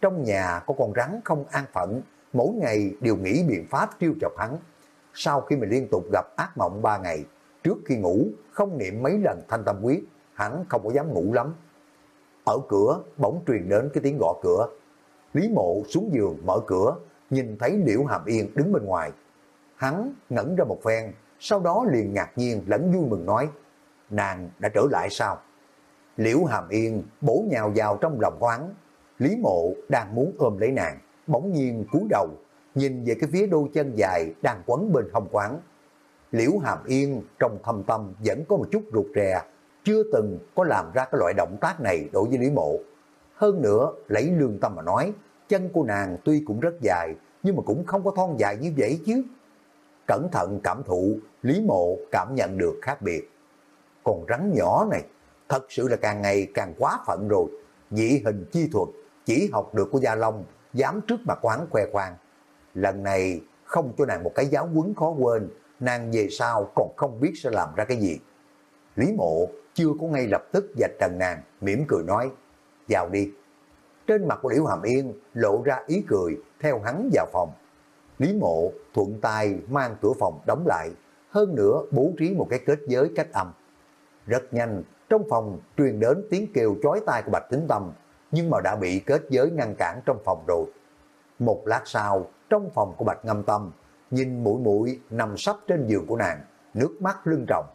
Trong nhà có con rắn không an phận, mỗi ngày đều nghĩ biện pháp trêu chọc hắn. Sau khi mình liên tục gặp ác mộng ba ngày, trước khi ngủ không niệm mấy lần thanh tâm quyết, hắn không có dám ngủ lắm. Ở cửa bỗng truyền đến cái tiếng gõ cửa. Lý mộ xuống giường mở cửa, nhìn thấy Liễu Hàm Yên đứng bên ngoài. Hắn ngẩn ra một phen, sau đó liền ngạc nhiên lẫn vui mừng nói, nàng đã trở lại sao? Liễu Hàm Yên bổ nhào vào trong lòng quán, Lý Mộ đang muốn ôm lấy nàng, bỗng nhiên cúi đầu, nhìn về cái phía đôi chân dài đang quấn bên hông quán. Liễu Hàm Yên trong thâm tâm vẫn có một chút rụt rè, chưa từng có làm ra cái loại động tác này đối với Lý Mộ. Hơn nữa, lấy lương tâm mà nói, chân của nàng tuy cũng rất dài, nhưng mà cũng không có thon dài như vậy chứ. Cẩn thận cảm thụ, Lý Mộ cảm nhận được khác biệt. Còn rắn nhỏ này, thật sự là càng ngày càng quá phận rồi. Dị hình chi thuật, chỉ học được của Gia Long, dám trước mặt quán khoe khoang. Lần này không cho nàng một cái giáo quấn khó quên, nàng về sau còn không biết sẽ làm ra cái gì. Lý Mộ chưa có ngay lập tức dạch trần nàng, mỉm cười nói, vào đi. Trên mặt của Liễu Hàm Yên lộ ra ý cười theo hắn vào phòng. Lý Mộ thuận tay mang cửa phòng đóng lại, hơn nữa bố trí một cái kết giới cách âm. Rất nhanh, trong phòng truyền đến tiếng kêu chói tai của Bạch Tính Tâm, nhưng mà đã bị kết giới ngăn cản trong phòng rồi. Một lát sau, trong phòng của Bạch Ngâm Tâm, nhìn mũi mũi nằm sắp trên giường của nàng, nước mắt lưng trọng.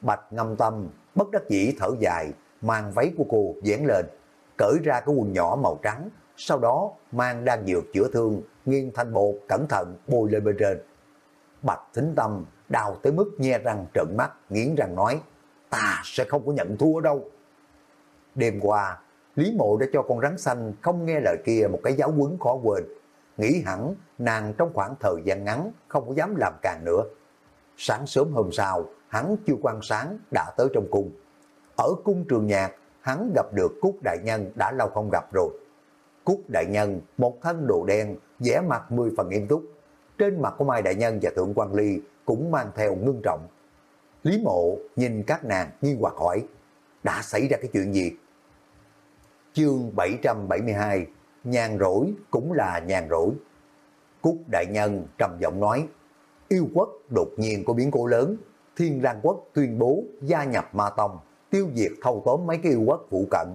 Bạch Ngâm Tâm bất đắc dĩ thở dài, mang váy của cô dán lên, cởi ra cái quần nhỏ màu trắng, sau đó mang đang dược chữa thương, nghiêng thanh bột cẩn thận bôi lên bên trên. Bạch Thính Tâm đào tới mức nhe răng trợn mắt, nghiến răng nói, ta sẽ không có nhận thua đâu. Đêm qua, Lý Mộ đã cho con rắn xanh không nghe lời kia một cái giáo quấn khó quên. Nghĩ hẳn nàng trong khoảng thời gian ngắn không có dám làm càng nữa. Sáng sớm hôm sau, hắn chưa quan sáng đã tới trong cung. Ở cung trường nhạc, hắn gặp được Cúc Đại Nhân đã lâu không gặp rồi. Cúc Đại Nhân, một thân đồ đen, vẻ mặt mười phần nghiêm túc. Trên mặt của Mai Đại Nhân và Thượng quan Ly cũng mang theo ngưng trọng. Lý Mộ nhìn các nàng nghi hoặc hỏi, đã xảy ra cái chuyện gì? Chương 772, nhàn rỗi cũng là nhàn rỗi. Cúc Đại Nhân trầm giọng nói, yêu quốc đột nhiên có biến cố lớn, Thiên Lang Quốc tuyên bố gia nhập Ma Tông, tiêu diệt thâu tóm mấy cái yêu quốc phụ cận.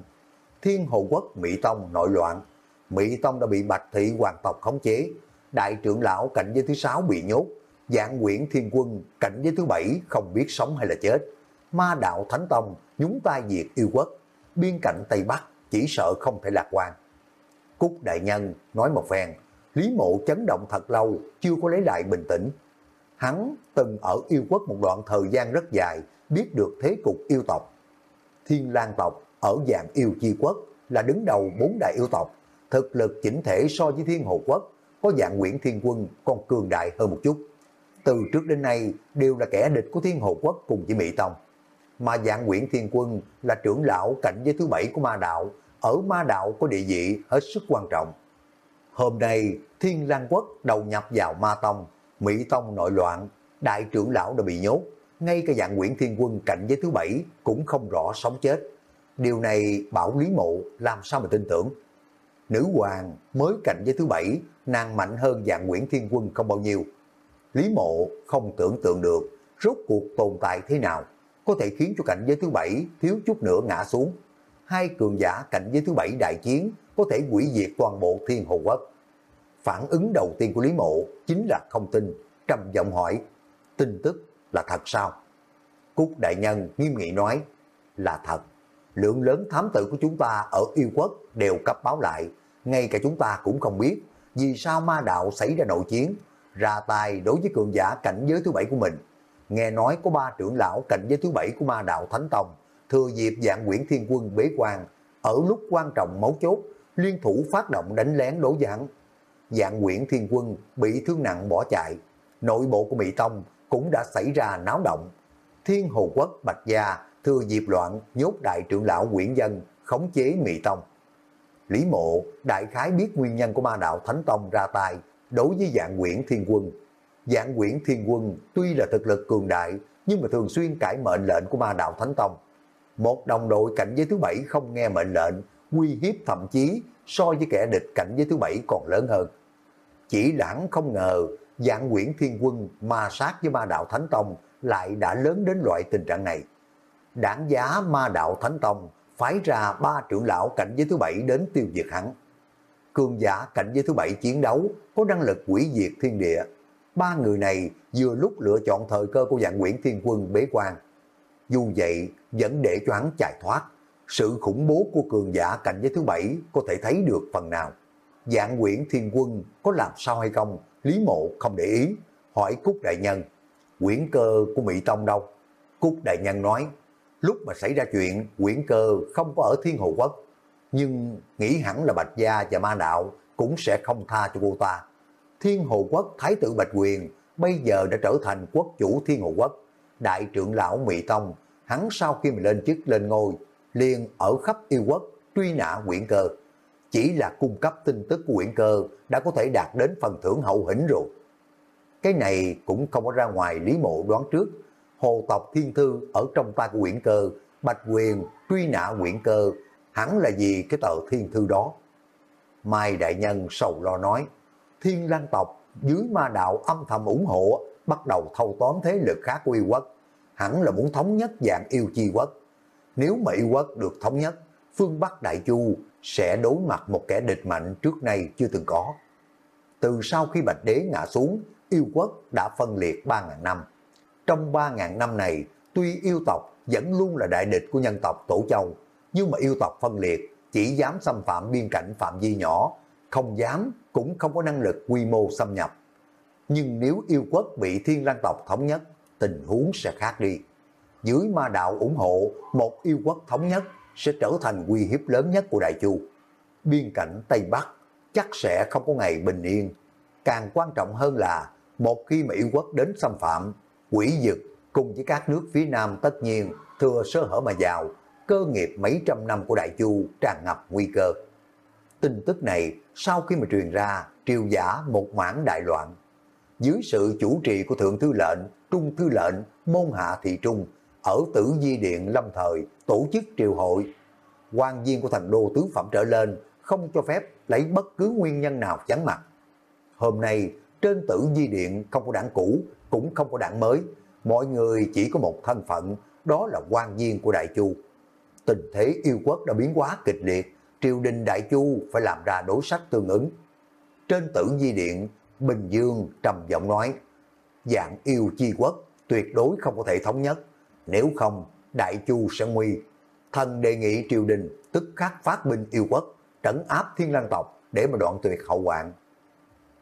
Thiên Hồ Quốc Mỹ Tông nội loạn, Mỹ Tông đã bị Bạch Thị hoàng tộc khống chế, đại trưởng lão cảnh giới thứ sáu bị nhốt, dạng quyển thiên quân cảnh giới thứ bảy không biết sống hay là chết. Ma đạo Thánh Tông nhúng tay diệt yêu quốc, biên cạnh Tây Bắc chỉ sợ không thể lạc quan. Cúc Đại Nhân nói một phen, Lý Mộ chấn động thật lâu, chưa có lấy lại bình tĩnh. Hắn từng ở yêu quốc một đoạn thời gian rất dài, biết được thế cục yêu tộc. Thiên lang tộc ở dạng yêu chi quốc là đứng đầu bốn đại yêu tộc, thực lực chỉnh thể so với thiên hồ quốc, có dạng Nguyễn Thiên Quân còn cường đại hơn một chút. Từ trước đến nay đều là kẻ địch của thiên hồ quốc cùng với Mỹ Tông. Mà dạng Nguyễn Thiên Quân là trưởng lão cảnh giới thứ bảy của ma đạo, ở ma đạo có địa vị hết sức quan trọng. Hôm nay, Thiên Lang Quốc đầu nhập vào Ma Tông, Mỹ Tông nội loạn, đại trưởng lão đã bị nhốt, ngay cả dạng Nguyễn Thiên Quân cạnh với thứ bảy cũng không rõ sống chết. Điều này bảo Lý Mộ làm sao mà tin tưởng. Nữ hoàng mới cạnh với thứ bảy, nàng mạnh hơn dạng Nguyễn Thiên Quân không bao nhiêu. Lý Mộ không tưởng tượng được rốt cuộc tồn tại thế nào, có thể khiến cho cạnh giới thứ bảy thiếu chút nữa ngã xuống hai cường giả cạnh giới thứ bảy đại chiến có thể hủy diệt toàn bộ thiên hồ quốc. Phản ứng đầu tiên của Lý Mộ chính là không tin, trầm giọng hỏi, tin tức là thật sao? Cúc Đại Nhân nghiêm nghị nói, là thật. Lượng lớn thám tử của chúng ta ở yêu quốc đều cấp báo lại, ngay cả chúng ta cũng không biết vì sao ma đạo xảy ra nội chiến, ra tay đối với cường giả cảnh giới thứ bảy của mình. Nghe nói có ba trưởng lão cảnh giới thứ bảy của ma đạo Thánh Tông thừa dịp dạng Nguyễn Thiên Quân bế quan, ở lúc quan trọng mấu chốt, liên thủ phát động đánh lén đổ dạng. Dạng Nguyễn Thiên Quân bị thương nặng bỏ chạy, nội bộ của Mỹ Tông cũng đã xảy ra náo động. Thiên Hồ Quốc Bạch Gia thừa dịp loạn nhốt đại trưởng lão Nguyễn Dân khống chế Mỹ Tông. Lý Mộ đại khái biết nguyên nhân của ma đạo Thánh Tông ra tay đối với dạng Nguyễn Thiên Quân. Dạng Nguyễn Thiên Quân tuy là thực lực cường đại nhưng mà thường xuyên cải mệnh lệnh của ma đạo Thánh Tông một đồng đội cảnh giới thứ bảy không nghe mệnh lệnh, uy hiếp thậm chí so với kẻ địch cảnh giới thứ bảy còn lớn hơn. Chỉ lãng không ngờ, dạng Nguyễn Thiên Quân ma sát với ma đạo Thánh Tông lại đã lớn đến loại tình trạng này. Đảng giá ma đạo Thánh Tông phái ra ba trưởng lão cảnh giới thứ bảy đến tiêu diệt hắn. Cường giả cảnh giới thứ bảy chiến đấu có năng lực quỷ diệt thiên địa. ba người này vừa lúc lựa chọn thời cơ của dạng Nguyễn Thiên Quân bế quan. Dù vậy, vẫn để cho hắn chạy thoát. Sự khủng bố của cường giả cạnh giới thứ bảy có thể thấy được phần nào. Dạng Nguyễn Thiên Quân có làm sao hay không, Lý Mộ không để ý, hỏi Cúc Đại Nhân, quyển cơ của Mỹ Tông đâu? Cúc Đại Nhân nói, lúc mà xảy ra chuyện, quyển cơ không có ở Thiên Hồ Quốc, nhưng nghĩ hẳn là Bạch Gia và Ma Đạo cũng sẽ không tha cho cô ta. Thiên Hồ Quốc Thái tử Bạch Quyền bây giờ đã trở thành quốc chủ Thiên Hồ Quốc. Đại trưởng lão Mỹ Tông, hắn sau khi mình lên chức lên ngôi, liền ở khắp yêu quốc truy nã quyển cơ. Chỉ là cung cấp tin tức của quyển cơ đã có thể đạt đến phần thưởng hậu hĩnh rồi. Cái này cũng không có ra ngoài lý mộ đoán trước. Hồ tộc thiên thư ở trong tay của quyển cơ, Bạch Quyền truy nã quyển cơ, hẳn là gì cái tờ thiên thư đó. Mai Đại Nhân sầu lo nói, thiên lang tộc dưới ma đạo âm thầm ủng hộ, bắt đầu thâu tóm thế lực khác của yêu quốc, hẳn là muốn thống nhất dạng yêu chi quốc. Nếu mà yêu quốc được thống nhất, phương Bắc Đại Chu sẽ đối mặt một kẻ địch mạnh trước nay chưa từng có. Từ sau khi Bạch Đế ngã xuống, yêu quốc đã phân liệt 3.000 năm. Trong 3.000 năm này, tuy yêu tộc vẫn luôn là đại địch của nhân tộc Tổ Châu, nhưng mà yêu tộc phân liệt chỉ dám xâm phạm biên cảnh phạm vi nhỏ, không dám cũng không có năng lực quy mô xâm nhập. Nhưng nếu yêu quốc bị thiên lang tộc thống nhất, tình huống sẽ khác đi. Dưới ma đạo ủng hộ, một yêu quốc thống nhất sẽ trở thành uy hiếp lớn nhất của Đại Chu. Biên cảnh Tây Bắc chắc sẽ không có ngày bình yên. Càng quan trọng hơn là, một khi mà yêu quốc đến xâm phạm, quỷ dực cùng với các nước phía Nam tất nhiên thừa sơ hở mà vào, cơ nghiệp mấy trăm năm của Đại Chu tràn ngập nguy cơ. Tin tức này sau khi mà truyền ra, triều giả một mảng đại loạn. Dưới sự chủ trì của Thượng Thư lệnh, Trung Thư lệnh, Môn Hạ Thị Trung, ở Tử Di Điện Lâm Thời tổ chức triều hội. quan viên của thành đô tứ phẩm trở lên không cho phép lấy bất cứ nguyên nhân nào chắn mặt. Hôm nay, trên Tử Di Điện không có đảng cũ, cũng không có đảng mới. Mọi người chỉ có một thân phận, đó là quan viên của Đại Chu tình thế yêu quốc đã biến quá kịch liệt, triều đình Đại Chu phải làm ra đối sách tương ứng. Trên tử di điện, Bình Dương trầm giọng nói, dạng yêu chi quốc tuyệt đối không có thể thống nhất, nếu không Đại Chu sẽ nguy. Thần đề nghị triều đình tức khắc phát binh yêu quốc, trấn áp thiên lang tộc để mà đoạn tuyệt hậu hoạn.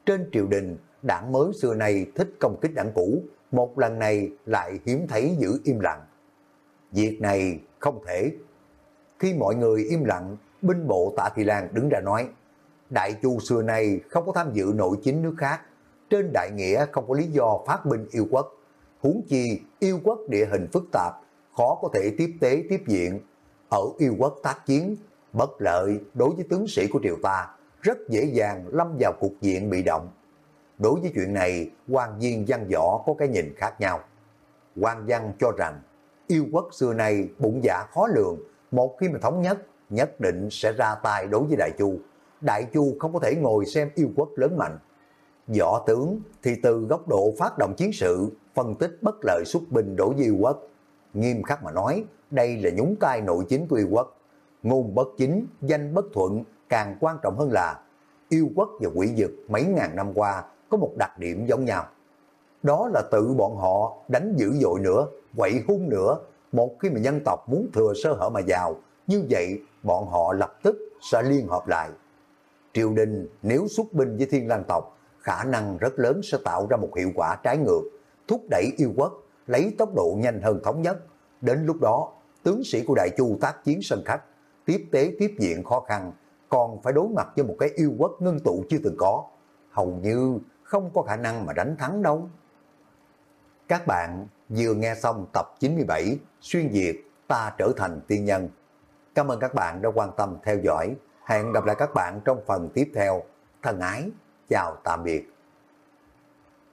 Trên triều đình, đảng mới xưa nay thích công kích đảng cũ, một lần này lại hiếm thấy giữ im lặng. Việc này không thể khi mọi người im lặng, binh bộ tạ Thị Lan đứng ra nói, Đại Chu xưa nay không có tham dự nội chính nước khác, trên đại nghĩa không có lý do phát binh yêu quốc. Huống chi yêu quốc địa hình phức tạp, khó có thể tiếp tế tiếp diện. Ở yêu quốc tác chiến, bất lợi đối với tướng sĩ của triều ta, rất dễ dàng lâm vào cục diện bị động. Đối với chuyện này, quan viên văn võ có cái nhìn khác nhau. Quan văn cho rằng, yêu quốc xưa nay bụng dạ khó lường, một khi mà thống nhất, nhất định sẽ ra tay đối với Đại Chu. Đại Chu không có thể ngồi xem yêu quốc lớn mạnh. Võ tướng thì từ góc độ phát động chiến sự, phân tích bất lợi xuất binh đối với yêu quốc. Nghiêm khắc mà nói, đây là nhúng tay nội chính của yêu quốc. Ngôn bất chính, danh bất thuận, càng quan trọng hơn là yêu quốc và quỷ dực mấy ngàn năm qua có một đặc điểm giống nhau. Đó là tự bọn họ đánh dữ dội nữa, quậy hung nữa, một khi mà nhân tộc muốn thừa sơ hở mà vào, như vậy bọn họ lập tức sẽ liên hợp lại. Triều đình nếu xuất binh với thiên lang tộc, khả năng rất lớn sẽ tạo ra một hiệu quả trái ngược, thúc đẩy yêu quốc, lấy tốc độ nhanh hơn thống nhất. Đến lúc đó, tướng sĩ của Đại Chu tác chiến sân khách, tiếp tế tiếp diện khó khăn, còn phải đối mặt với một cái yêu quốc ngưng tụ chưa từng có. Hầu như không có khả năng mà đánh thắng đâu. Các bạn vừa nghe xong tập 97 Xuyên Việt ta trở thành tiên nhân. Cảm ơn các bạn đã quan tâm theo dõi. Hẹn gặp lại các bạn trong phần tiếp theo. Thân ái, chào tạm biệt.